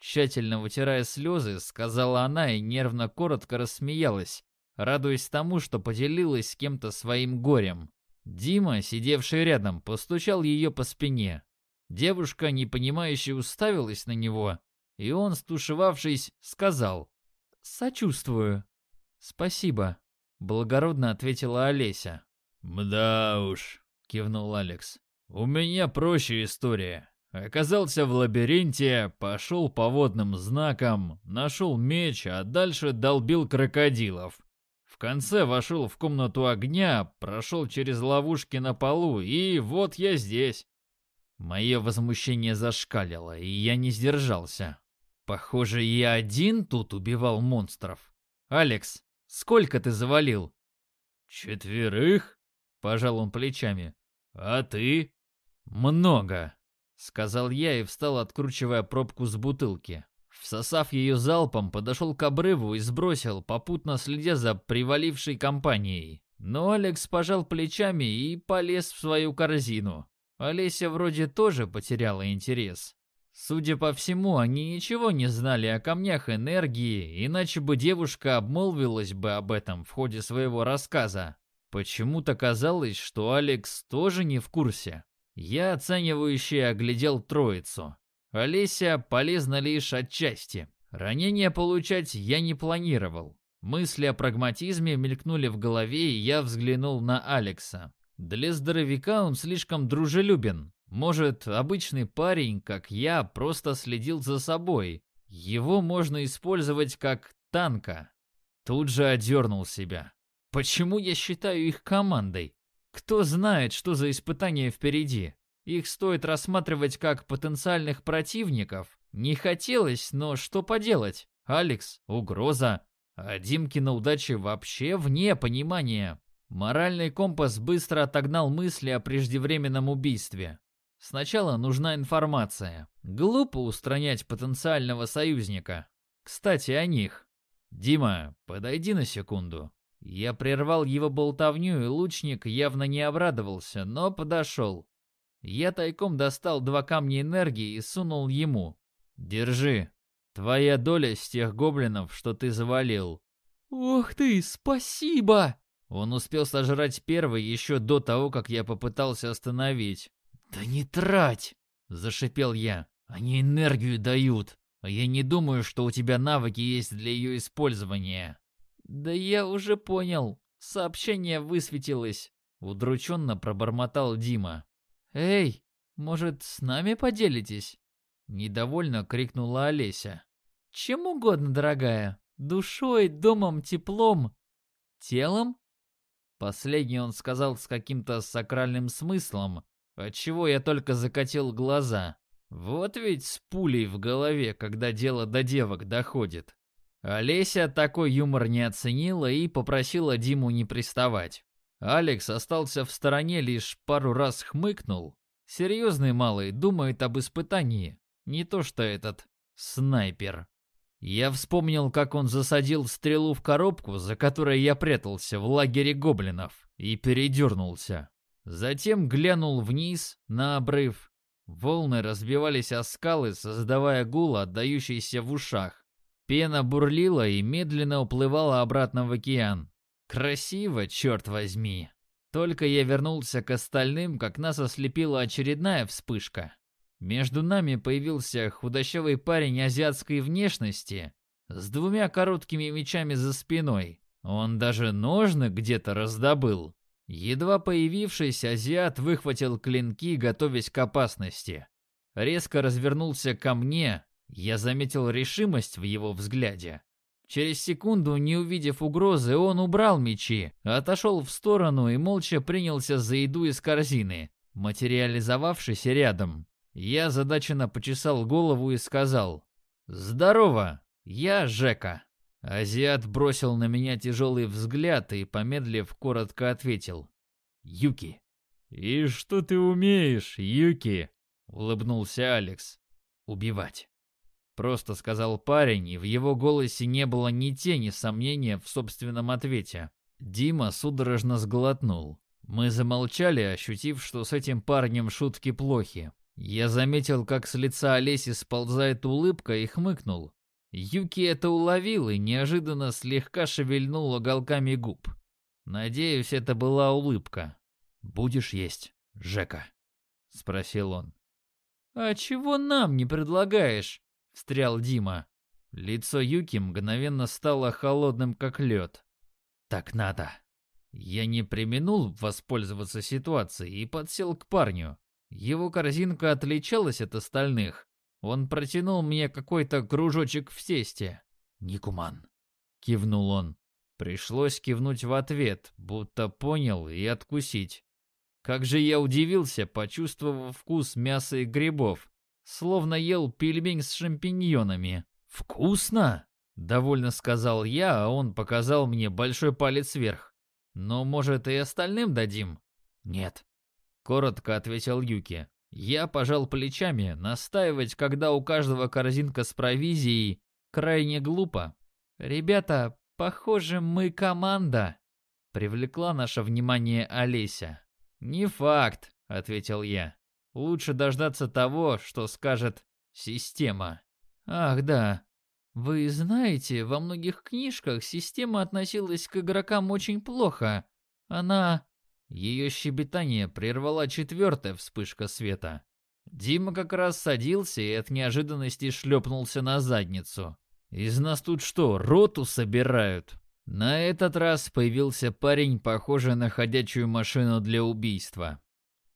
Тщательно вытирая слезы, сказала она и нервно коротко рассмеялась, радуясь тому, что поделилась с кем-то своим горем. Дима, сидевший рядом, постучал ее по спине. Девушка, непонимающе, уставилась на него, и он, стушевавшись, сказал «Сочувствую». «Спасибо», — благородно ответила Олеся. «Мда уж», — кивнул Алекс. «У меня проще история. Оказался в лабиринте, пошел по водным знакам, нашел меч, а дальше долбил крокодилов. В конце вошел в комнату огня, прошел через ловушки на полу, и вот я здесь. Мое возмущение зашкалило, и я не сдержался. Похоже, я один тут убивал монстров. Алекс, сколько ты завалил? Четверых? Пожал он плечами. А ты? Много. Сказал я и встал, откручивая пробку с бутылки. Всосав ее залпом, подошел к обрыву и сбросил, попутно следя за привалившей компанией. Но Алекс пожал плечами и полез в свою корзину. Олеся вроде тоже потеряла интерес. Судя по всему, они ничего не знали о камнях энергии, иначе бы девушка обмолвилась бы об этом в ходе своего рассказа. Почему-то казалось, что Алекс тоже не в курсе. Я оценивающе оглядел троицу. Олеся полезна лишь отчасти. Ранения получать я не планировал. Мысли о прагматизме мелькнули в голове, и я взглянул на Алекса. Для здоровяка он слишком дружелюбен. Может, обычный парень, как я, просто следил за собой. Его можно использовать как танка. Тут же одернул себя. Почему я считаю их командой? Кто знает, что за испытания впереди? Их стоит рассматривать как потенциальных противников. Не хотелось, но что поделать? Алекс — угроза. А Димкина удачи вообще вне понимания. Моральный компас быстро отогнал мысли о преждевременном убийстве. Сначала нужна информация. Глупо устранять потенциального союзника. Кстати, о них. Дима, подойди на секунду. Я прервал его болтовню, и лучник явно не обрадовался, но подошел. Я тайком достал два камня энергии и сунул ему. «Держи. Твоя доля с тех гоблинов, что ты завалил». «Ох ты, спасибо!» Он успел сожрать первый еще до того, как я попытался остановить. «Да не трать!» – зашипел я. «Они энергию дают, а я не думаю, что у тебя навыки есть для ее использования». «Да я уже понял. Сообщение высветилось», — удрученно пробормотал Дима. «Эй, может, с нами поделитесь?» Недовольно крикнула Олеся. «Чем угодно, дорогая. Душой, домом, теплом. Телом?» Последний он сказал с каким-то сакральным смыслом, отчего я только закатил глаза. Вот ведь с пулей в голове, когда дело до девок доходит. Олеся такой юмор не оценила и попросила Диму не приставать. Алекс остался в стороне, лишь пару раз хмыкнул. Серьезный малый думает об испытании, не то что этот снайпер. Я вспомнил, как он засадил стрелу в коробку, за которой я прятался в лагере гоблинов, и передернулся. Затем глянул вниз, на обрыв. Волны разбивались о скалы, создавая гул, отдающийся в ушах. Пена бурлила и медленно уплывала обратно в океан. Красиво, черт возьми. Только я вернулся к остальным, как нас ослепила очередная вспышка. Между нами появился худощавый парень азиатской внешности с двумя короткими мечами за спиной. Он даже ножны где-то раздобыл. Едва появившийся азиат выхватил клинки, готовясь к опасности. Резко развернулся ко мне, я заметил решимость в его взгляде. Через секунду, не увидев угрозы, он убрал мечи, отошел в сторону и молча принялся за еду из корзины, материализовавшись рядом. Я задаченно почесал голову и сказал «Здорово, я Жека». Азиат бросил на меня тяжелый взгляд и, помедлив, коротко ответил «Юки». «И что ты умеешь, Юки?» — улыбнулся Алекс. «Убивать». Просто сказал парень, и в его голосе не было ни тени сомнения в собственном ответе. Дима судорожно сглотнул. Мы замолчали, ощутив, что с этим парнем шутки плохи. Я заметил, как с лица Олеси сползает улыбка и хмыкнул. Юки это уловил и неожиданно слегка шевельнул уголками губ. Надеюсь, это была улыбка. «Будешь есть, Жека?» — спросил он. «А чего нам не предлагаешь?» — встрял Дима. Лицо Юки мгновенно стало холодным, как лед. «Так надо». Я не применул воспользоваться ситуацией и подсел к парню. Его корзинка отличалась от остальных. Он протянул мне какой-то кружочек в тесте. «Никуман», — кивнул он. Пришлось кивнуть в ответ, будто понял и откусить. Как же я удивился, почувствовав вкус мяса и грибов словно ел пельмень с шампиньонами. «Вкусно!» — довольно сказал я, а он показал мне большой палец вверх. «Но, может, и остальным дадим?» «Нет», — коротко ответил Юки. Я пожал плечами, настаивать, когда у каждого корзинка с провизией, крайне глупо. «Ребята, похоже, мы команда», — привлекла наше внимание Олеся. «Не факт», — ответил я. Лучше дождаться того, что скажет система. Ах, да. Вы знаете, во многих книжках система относилась к игрокам очень плохо. Она... Ее щебетание прервала четвертая вспышка света. Дима как раз садился и от неожиданности шлепнулся на задницу. «Из нас тут что, роту собирают?» На этот раз появился парень, похожий на ходячую машину для убийства.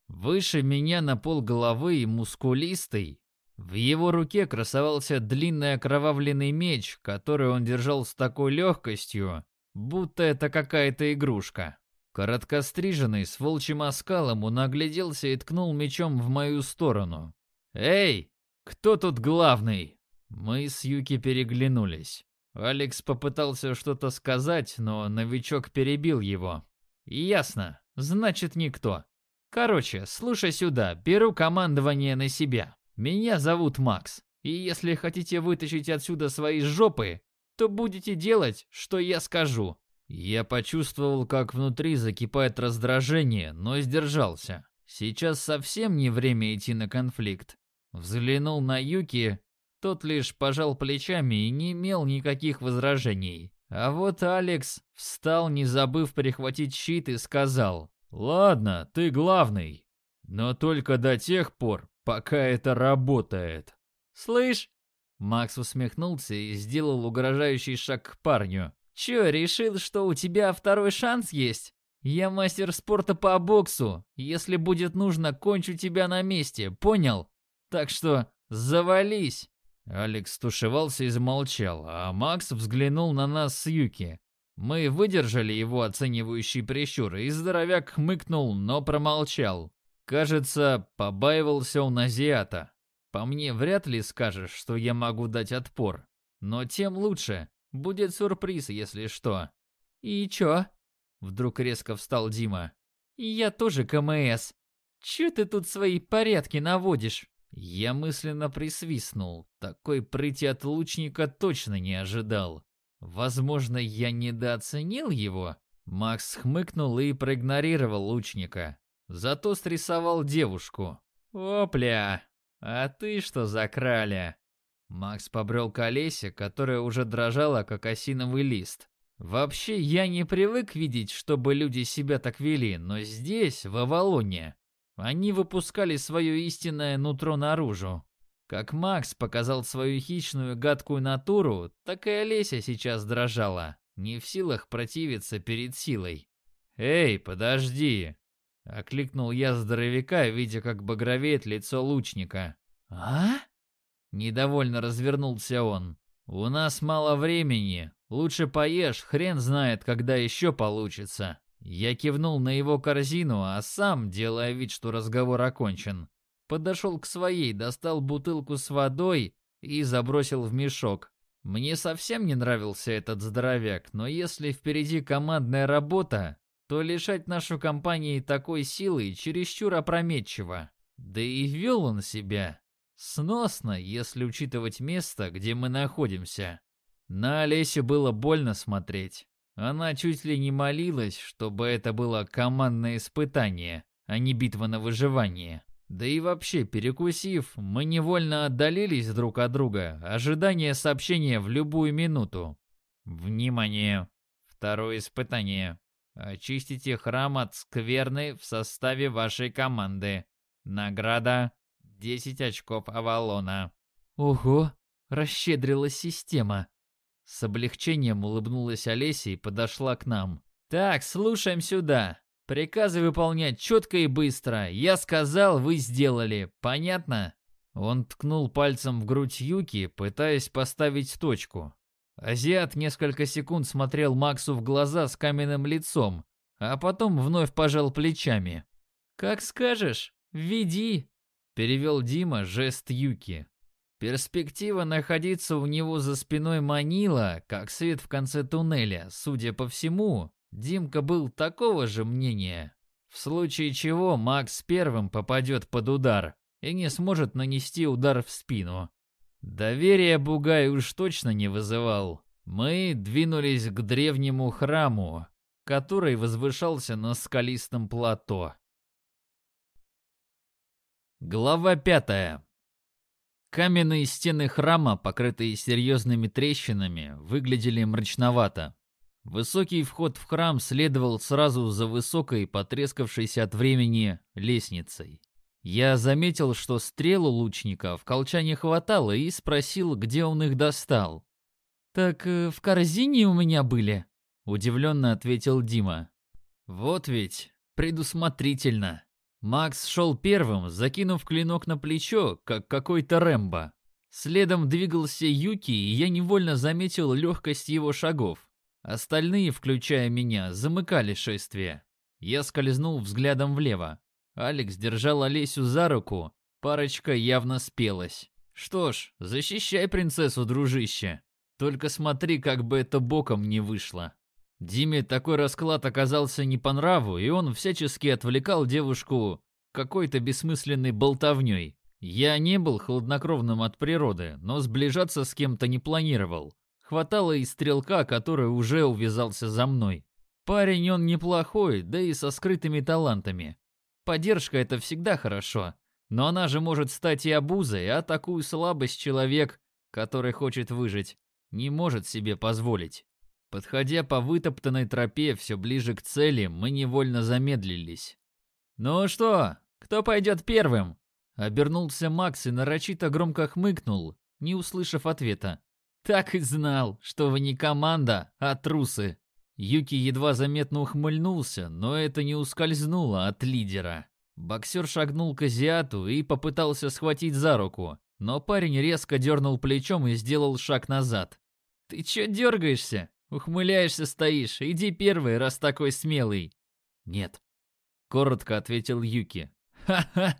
Выше меня на пол головы и мускулистый. В его руке красовался длинный окровавленный меч, который он держал с такой легкостью, будто это какая-то игрушка. Короткостриженный, с волчьим оскалом, он огляделся и ткнул мечом в мою сторону. «Эй, кто тут главный?» Мы с Юки переглянулись. Алекс попытался что-то сказать, но новичок перебил его. «Ясно, значит никто. Короче, слушай сюда, беру командование на себя. Меня зовут Макс. И если хотите вытащить отсюда свои жопы, то будете делать, что я скажу. Я почувствовал, как внутри закипает раздражение, но сдержался. Сейчас совсем не время идти на конфликт. Взглянул на Юки, тот лишь пожал плечами и не имел никаких возражений. А вот Алекс встал, не забыв перехватить щит, и сказал Ладно, ты главный. Но только до тех пор, пока это работает. Слышь? Макс усмехнулся и сделал угрожающий шаг к парню. Чё, решил, что у тебя второй шанс есть? Я мастер спорта по боксу. Если будет нужно, кончу тебя на месте, понял? Так что завались. Алекс тушевался и замолчал, а Макс взглянул на нас с Юки. Мы выдержали его оценивающий прищур, и здоровяк хмыкнул, но промолчал. Кажется, побаивался он азиата. По мне вряд ли скажешь, что я могу дать отпор. Но тем лучше. Будет сюрприз, если что. И чё? Вдруг резко встал Дима. Я тоже КМС. Чё ты тут свои порядки наводишь? Я мысленно присвистнул. Такой прыти от лучника точно не ожидал. Возможно, я недооценил его? Макс хмыкнул и проигнорировал лучника. Зато срисовал девушку. «Опля! А ты что за краля?» Макс побрел к Олесе, которая уже дрожала, как осиновый лист. Вообще, я не привык видеть, чтобы люди себя так вели, но здесь, в Авалоне, они выпускали свое истинное нутро наружу. Как Макс показал свою хищную гадкую натуру, так и Олеся сейчас дрожала, не в силах противиться перед силой. «Эй, подожди!» — окликнул я здоровяка, видя, как багровеет лицо лучника. «А?» Недовольно развернулся он. «У нас мало времени. Лучше поешь, хрен знает, когда еще получится». Я кивнул на его корзину, а сам, делая вид, что разговор окончен, подошел к своей, достал бутылку с водой и забросил в мешок. Мне совсем не нравился этот здоровяк, но если впереди командная работа, то лишать нашу компанию такой силы чересчур опрометчиво. Да и вел он себя сносно, если учитывать место, где мы находимся. На Олесю было больно смотреть. Она чуть ли не молилась, чтобы это было командное испытание, а не битва на выживание. Да и вообще, перекусив, мы невольно отдалились друг от друга, ожидание сообщения в любую минуту. Внимание! Второе испытание. Очистите храм от скверны в составе вашей команды. Награда 10 очков Авалона. Ого, расщедрилась система. С облегчением улыбнулась Олеся и подошла к нам. Так, слушаем сюда. Приказы выполнять четко и быстро. Я сказал, вы сделали. Понятно? Он ткнул пальцем в грудь Юки, пытаясь поставить точку. Азиат несколько секунд смотрел Максу в глаза с каменным лицом, а потом вновь пожал плечами. «Как скажешь, веди!» — перевел Дима жест Юки. Перспектива находиться у него за спиной манила, как свет в конце туннеля, судя по всему, Димка был такого же мнения. В случае чего Макс первым попадет под удар и не сможет нанести удар в спину. Доверия Бугай уж точно не вызывал. Мы двинулись к древнему храму, который возвышался на скалистом плато. Глава пятая. Каменные стены храма, покрытые серьезными трещинами, выглядели мрачновато. Высокий вход в храм следовал сразу за высокой, потрескавшейся от времени, лестницей. Я заметил, что стрелу лучника в колчане хватало и спросил, где он их достал. «Так э, в корзине у меня были», — удивленно ответил Дима. «Вот ведь, предусмотрительно». Макс шел первым, закинув клинок на плечо, как какой-то Рэмбо. Следом двигался Юки, и я невольно заметил легкость его шагов. Остальные, включая меня, замыкали шествие. Я скользнул взглядом влево. Алекс держал Олесю за руку, парочка явно спелась. Что ж, защищай принцессу, дружище. Только смотри, как бы это боком не вышло. Диме такой расклад оказался не по нраву, и он всячески отвлекал девушку какой-то бессмысленной болтовней. Я не был хладнокровным от природы, но сближаться с кем-то не планировал. Хватало и стрелка, который уже увязался за мной. Парень он неплохой, да и со скрытыми талантами. Поддержка это всегда хорошо, но она же может стать и обузой, а такую слабость человек, который хочет выжить, не может себе позволить. Подходя по вытоптанной тропе все ближе к цели, мы невольно замедлились. «Ну что, кто пойдет первым?» Обернулся Макс и нарочито громко хмыкнул, не услышав ответа. Так и знал, что вы не команда, а трусы. Юки едва заметно ухмыльнулся, но это не ускользнуло от лидера. Боксер шагнул к азиату и попытался схватить за руку, но парень резко дернул плечом и сделал шаг назад. «Ты чё дергаешься? Ухмыляешься стоишь. Иди первый, раз такой смелый. Нет. Коротко ответил Юки. Ха-ха.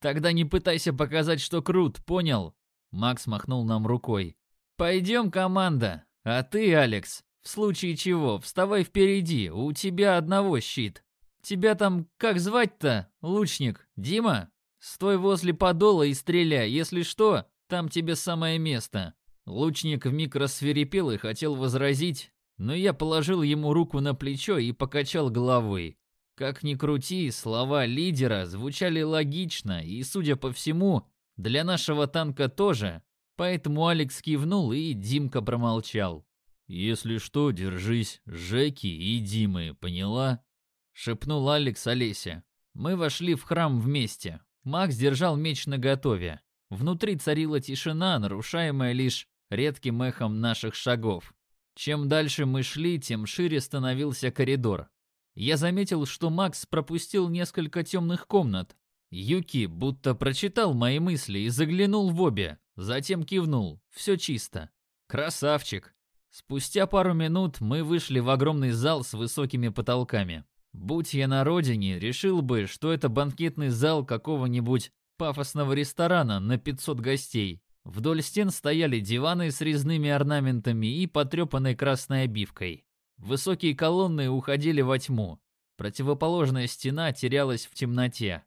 Тогда не пытайся показать, что крут, понял? Макс махнул нам рукой. Пойдем, команда. А ты, Алекс, в случае чего, вставай впереди, у тебя одного щит. Тебя там как звать-то, лучник? Дима? Стой возле подола и стреляй, если что, там тебе самое место. Лучник вмиг рассверепел и хотел возразить, но я положил ему руку на плечо и покачал головой. Как ни крути, слова лидера звучали логично и, судя по всему, для нашего танка тоже, поэтому Алекс кивнул и Димка промолчал. «Если что, держись, Жеки и Димы, поняла?» — шепнул Алекс Олесе. Мы вошли в храм вместе. Макс держал меч наготове. Внутри царила тишина, нарушаемая лишь редким эхом наших шагов. Чем дальше мы шли, тем шире становился коридор. Я заметил, что Макс пропустил несколько темных комнат. Юки будто прочитал мои мысли и заглянул в обе, затем кивнул. Все чисто. Красавчик. Спустя пару минут мы вышли в огромный зал с высокими потолками. Будь я на родине, решил бы, что это банкетный зал какого-нибудь пафосного ресторана на 500 гостей. Вдоль стен стояли диваны с резными орнаментами и потрепанной красной обивкой. Высокие колонны уходили во тьму. Противоположная стена терялась в темноте.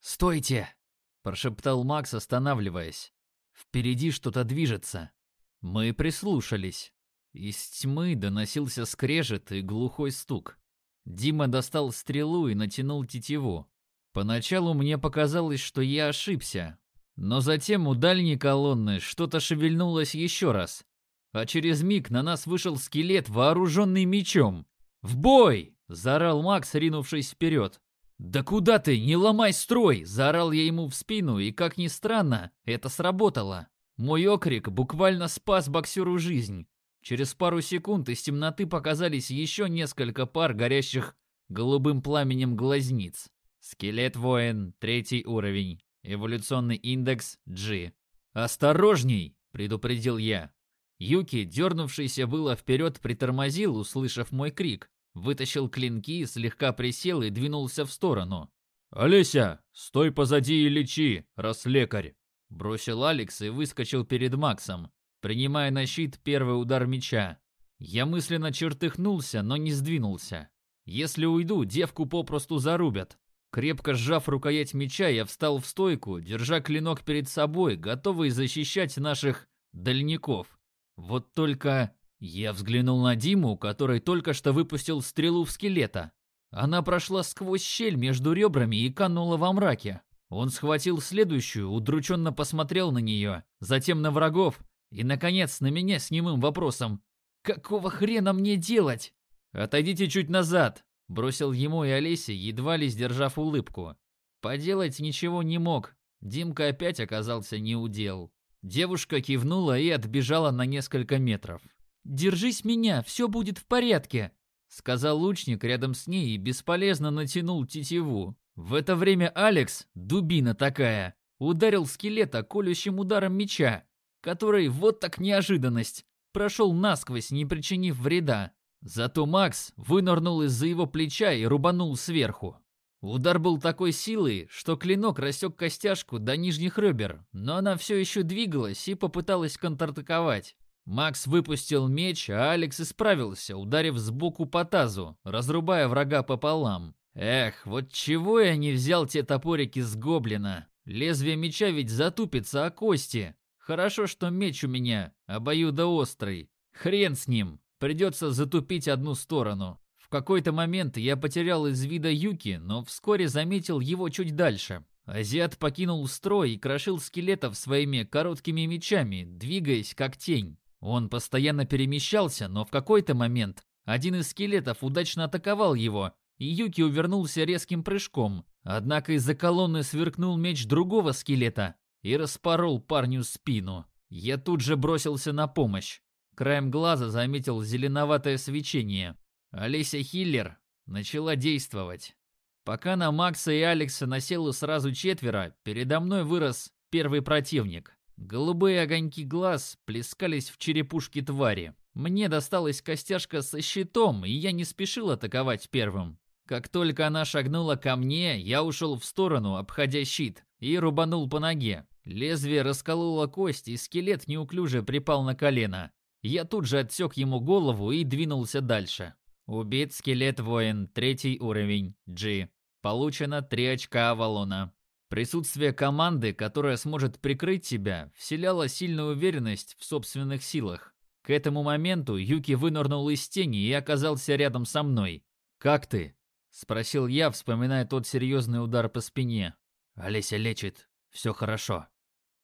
«Стойте!» – прошептал Макс, останавливаясь. «Впереди что-то движется». Мы прислушались. Из тьмы доносился скрежет и глухой стук. Дима достал стрелу и натянул тетиву. Поначалу мне показалось, что я ошибся, но затем у дальней колонны что-то шевельнулось еще раз. А через миг на нас вышел скелет, вооруженный мечом. «В бой!» – заорал Макс, ринувшись вперед. «Да куда ты? Не ломай строй!» – заорал я ему в спину, и, как ни странно, это сработало. Мой окрик буквально спас боксеру жизнь. Через пару секунд из темноты показались еще несколько пар горящих голубым пламенем глазниц. Скелет-воин, третий уровень. Эволюционный индекс G. «Осторожней!» – предупредил я. Юки, дернувшийся было вперед, притормозил, услышав мой крик. Вытащил клинки, слегка присел и двинулся в сторону. «Олеся, стой позади и лечи, раз лекарь!» Бросил Алекс и выскочил перед Максом, принимая на щит первый удар меча. Я мысленно чертыхнулся, но не сдвинулся. Если уйду, девку попросту зарубят. Крепко сжав рукоять меча, я встал в стойку, держа клинок перед собой, готовый защищать наших дальников. Вот только я взглянул на Диму, который только что выпустил стрелу в скелета. Она прошла сквозь щель между ребрами и канула во мраке. Он схватил следующую, удрученно посмотрел на нее, затем на врагов и, наконец, на меня с немым вопросом. «Какого хрена мне делать?» «Отойдите чуть назад», Бросил ему и Олесе, едва ли сдержав улыбку. Поделать ничего не мог. Димка опять оказался неудел. Девушка кивнула и отбежала на несколько метров. «Держись меня, все будет в порядке», — сказал лучник рядом с ней и бесполезно натянул тетиву. В это время Алекс, дубина такая, ударил скелета колющим ударом меча, который, вот так неожиданность, прошел насквозь, не причинив вреда. Зато Макс вынырнул из-за его плеча и рубанул сверху. Удар был такой силой, что клинок рассек костяшку до нижних ребер, но она все еще двигалась и попыталась контратаковать. Макс выпустил меч, а Алекс исправился, ударив сбоку по тазу, разрубая врага пополам. Эх, вот чего я не взял те топорики с гоблина. Лезвие меча ведь затупится о кости. Хорошо, что меч у меня обоюдоострый. Хрен с ним. Придется затупить одну сторону. В какой-то момент я потерял из вида Юки, но вскоре заметил его чуть дальше. Азиат покинул строй и крошил скелетов своими короткими мечами, двигаясь как тень. Он постоянно перемещался, но в какой-то момент один из скелетов удачно атаковал его, и Юки увернулся резким прыжком. Однако из-за колонны сверкнул меч другого скелета и распорол парню спину. Я тут же бросился на помощь. Краем глаза заметил зеленоватое свечение. Олеся Хиллер начала действовать. Пока на Макса и Алекса насело сразу четверо, передо мной вырос первый противник. Голубые огоньки глаз плескались в черепушке твари. Мне досталась костяшка со щитом, и я не спешил атаковать первым. Как только она шагнула ко мне, я ушел в сторону, обходя щит, и рубанул по ноге. Лезвие раскололо кость, и скелет неуклюже припал на колено. Я тут же отсек ему голову и двинулся дальше. Убит скелет-воин, третий уровень, G. Получено 3 очка Авалона. Присутствие команды, которая сможет прикрыть тебя, вселяло сильную уверенность в собственных силах. К этому моменту Юки вынырнул из тени и оказался рядом со мной. «Как ты?» – спросил я, вспоминая тот серьезный удар по спине. «Олеся лечит. Все хорошо».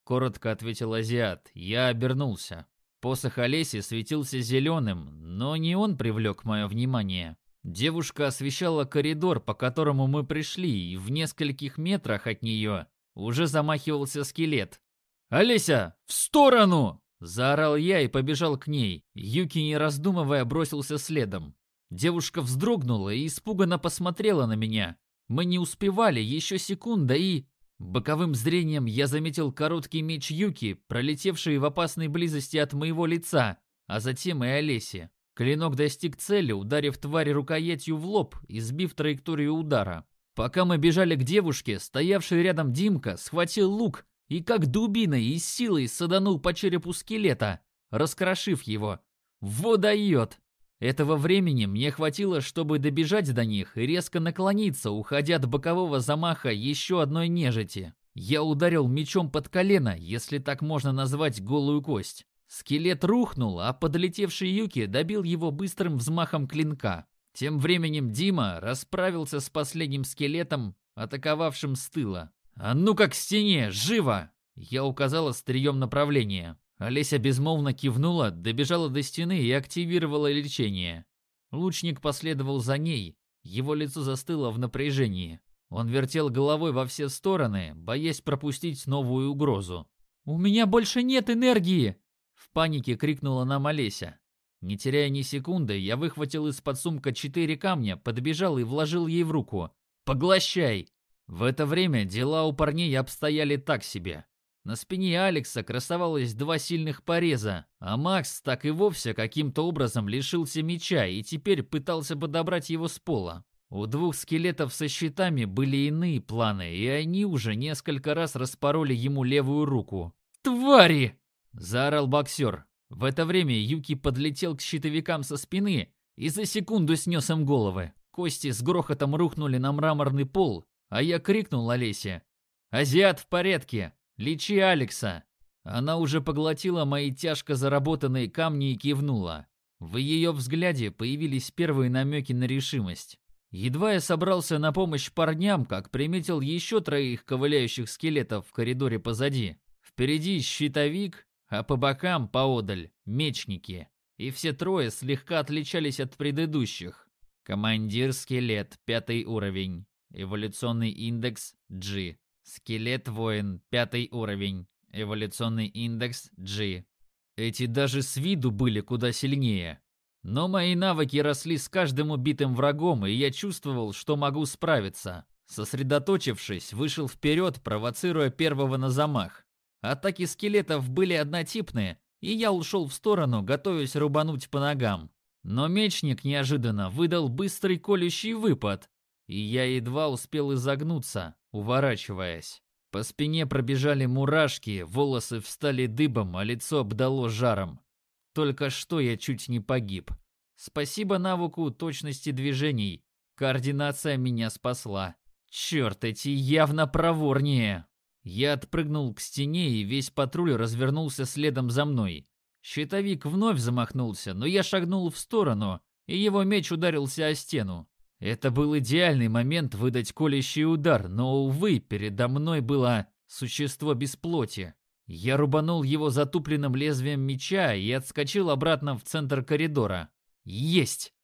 Коротко ответил азиат. Я обернулся. Посох Олеси светился зеленым, но не он привлек мое внимание. Девушка освещала коридор, по которому мы пришли, и в нескольких метрах от нее уже замахивался скелет. «Олеся, в сторону!» Заорал я и побежал к ней. Юки, не раздумывая, бросился следом. Девушка вздрогнула и испуганно посмотрела на меня. Мы не успевали, еще секунда и... Боковым зрением я заметил короткий меч Юки, пролетевший в опасной близости от моего лица, а затем и Олеси. Клинок достиг цели, ударив тварь рукоятью в лоб и сбив траекторию удара. Пока мы бежали к девушке, стоявший рядом Димка схватил лук и как дубиной и силой саданул по черепу скелета, раскрошив его. Во дает! Этого времени мне хватило, чтобы добежать до них и резко наклониться, уходя от бокового замаха еще одной нежити. Я ударил мечом под колено, если так можно назвать голую кость. Скелет рухнул, а подлетевший Юки добил его быстрым взмахом клинка. Тем временем Дима расправился с последним скелетом, атаковавшим с тыла. «А ну-ка к стене, живо!» Я указал острием направление. Олеся безмолвно кивнула, добежала до стены и активировала лечение. Лучник последовал за ней. Его лицо застыло в напряжении. Он вертел головой во все стороны, боясь пропустить новую угрозу. «У меня больше нет энергии!» В панике крикнула нам Олеся. Не теряя ни секунды, я выхватил из-под сумка четыре камня, подбежал и вложил ей в руку. «Поглощай!» В это время дела у парней обстояли так себе. На спине Алекса красовалось два сильных пореза, а Макс так и вовсе каким-то образом лишился меча и теперь пытался подобрать его с пола. У двух скелетов со щитами были иные планы, и они уже несколько раз распороли ему левую руку. «Твари!» – заорал боксер. В это время Юки подлетел к щитовикам со спины и за секунду снес им головы. Кости с грохотом рухнули на мраморный пол, а я крикнул Олесе. «Азиат в порядке! Лечи Алекса!» Она уже поглотила мои тяжко заработанные камни и кивнула. В ее взгляде появились первые намеки на решимость. Едва я собрался на помощь парням, как приметил еще троих ковыляющих скелетов в коридоре позади. Впереди щитовик, а по бокам поодаль мечники. И все трое слегка отличались от предыдущих. Командир скелет, пятый уровень. Эволюционный индекс G. Скелет-воин, пятый уровень. Эволюционный индекс G. Эти даже с виду были куда сильнее. Но мои навыки росли с каждым убитым врагом, и я чувствовал, что могу справиться. Сосредоточившись, вышел вперед, провоцируя первого на замах. Атаки скелетов были однотипные, и я ушел в сторону, готовясь рубануть по ногам. Но мечник неожиданно выдал быстрый колющий выпад, и я едва успел изогнуться, уворачиваясь. По спине пробежали мурашки, волосы встали дыбом, а лицо обдало жаром. Только что я чуть не погиб. Спасибо навыку точности движений. Координация меня спасла. Черт, эти явно проворнее. Я отпрыгнул к стене, и весь патруль развернулся следом за мной. Щитовик вновь замахнулся, но я шагнул в сторону, и его меч ударился о стену. Это был идеальный момент выдать колющий удар, но, увы, передо мной было существо без плоти. Я рубанул его затупленным лезвием меча и отскочил обратно в центр коридора. Есть!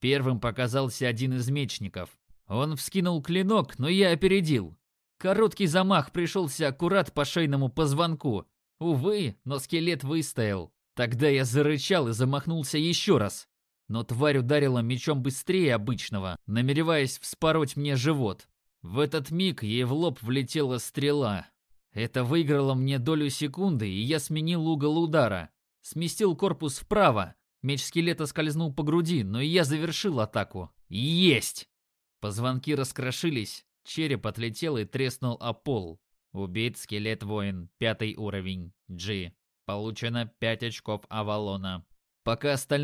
Первым показался один из мечников. Он вскинул клинок, но я опередил. Короткий замах пришелся аккурат по шейному позвонку. Увы, но скелет выстоял. Тогда я зарычал и замахнулся еще раз но тварь ударила мечом быстрее обычного, намереваясь вспороть мне живот. В этот миг ей в лоб влетела стрела. Это выиграло мне долю секунды, и я сменил угол удара. Сместил корпус вправо. Меч скелета скользнул по груди, но я завершил атаку. Есть! Позвонки раскрошились, череп отлетел и треснул о пол. Убит скелет-воин, пятый уровень, G. Получено 5 очков Авалона. Пока остальные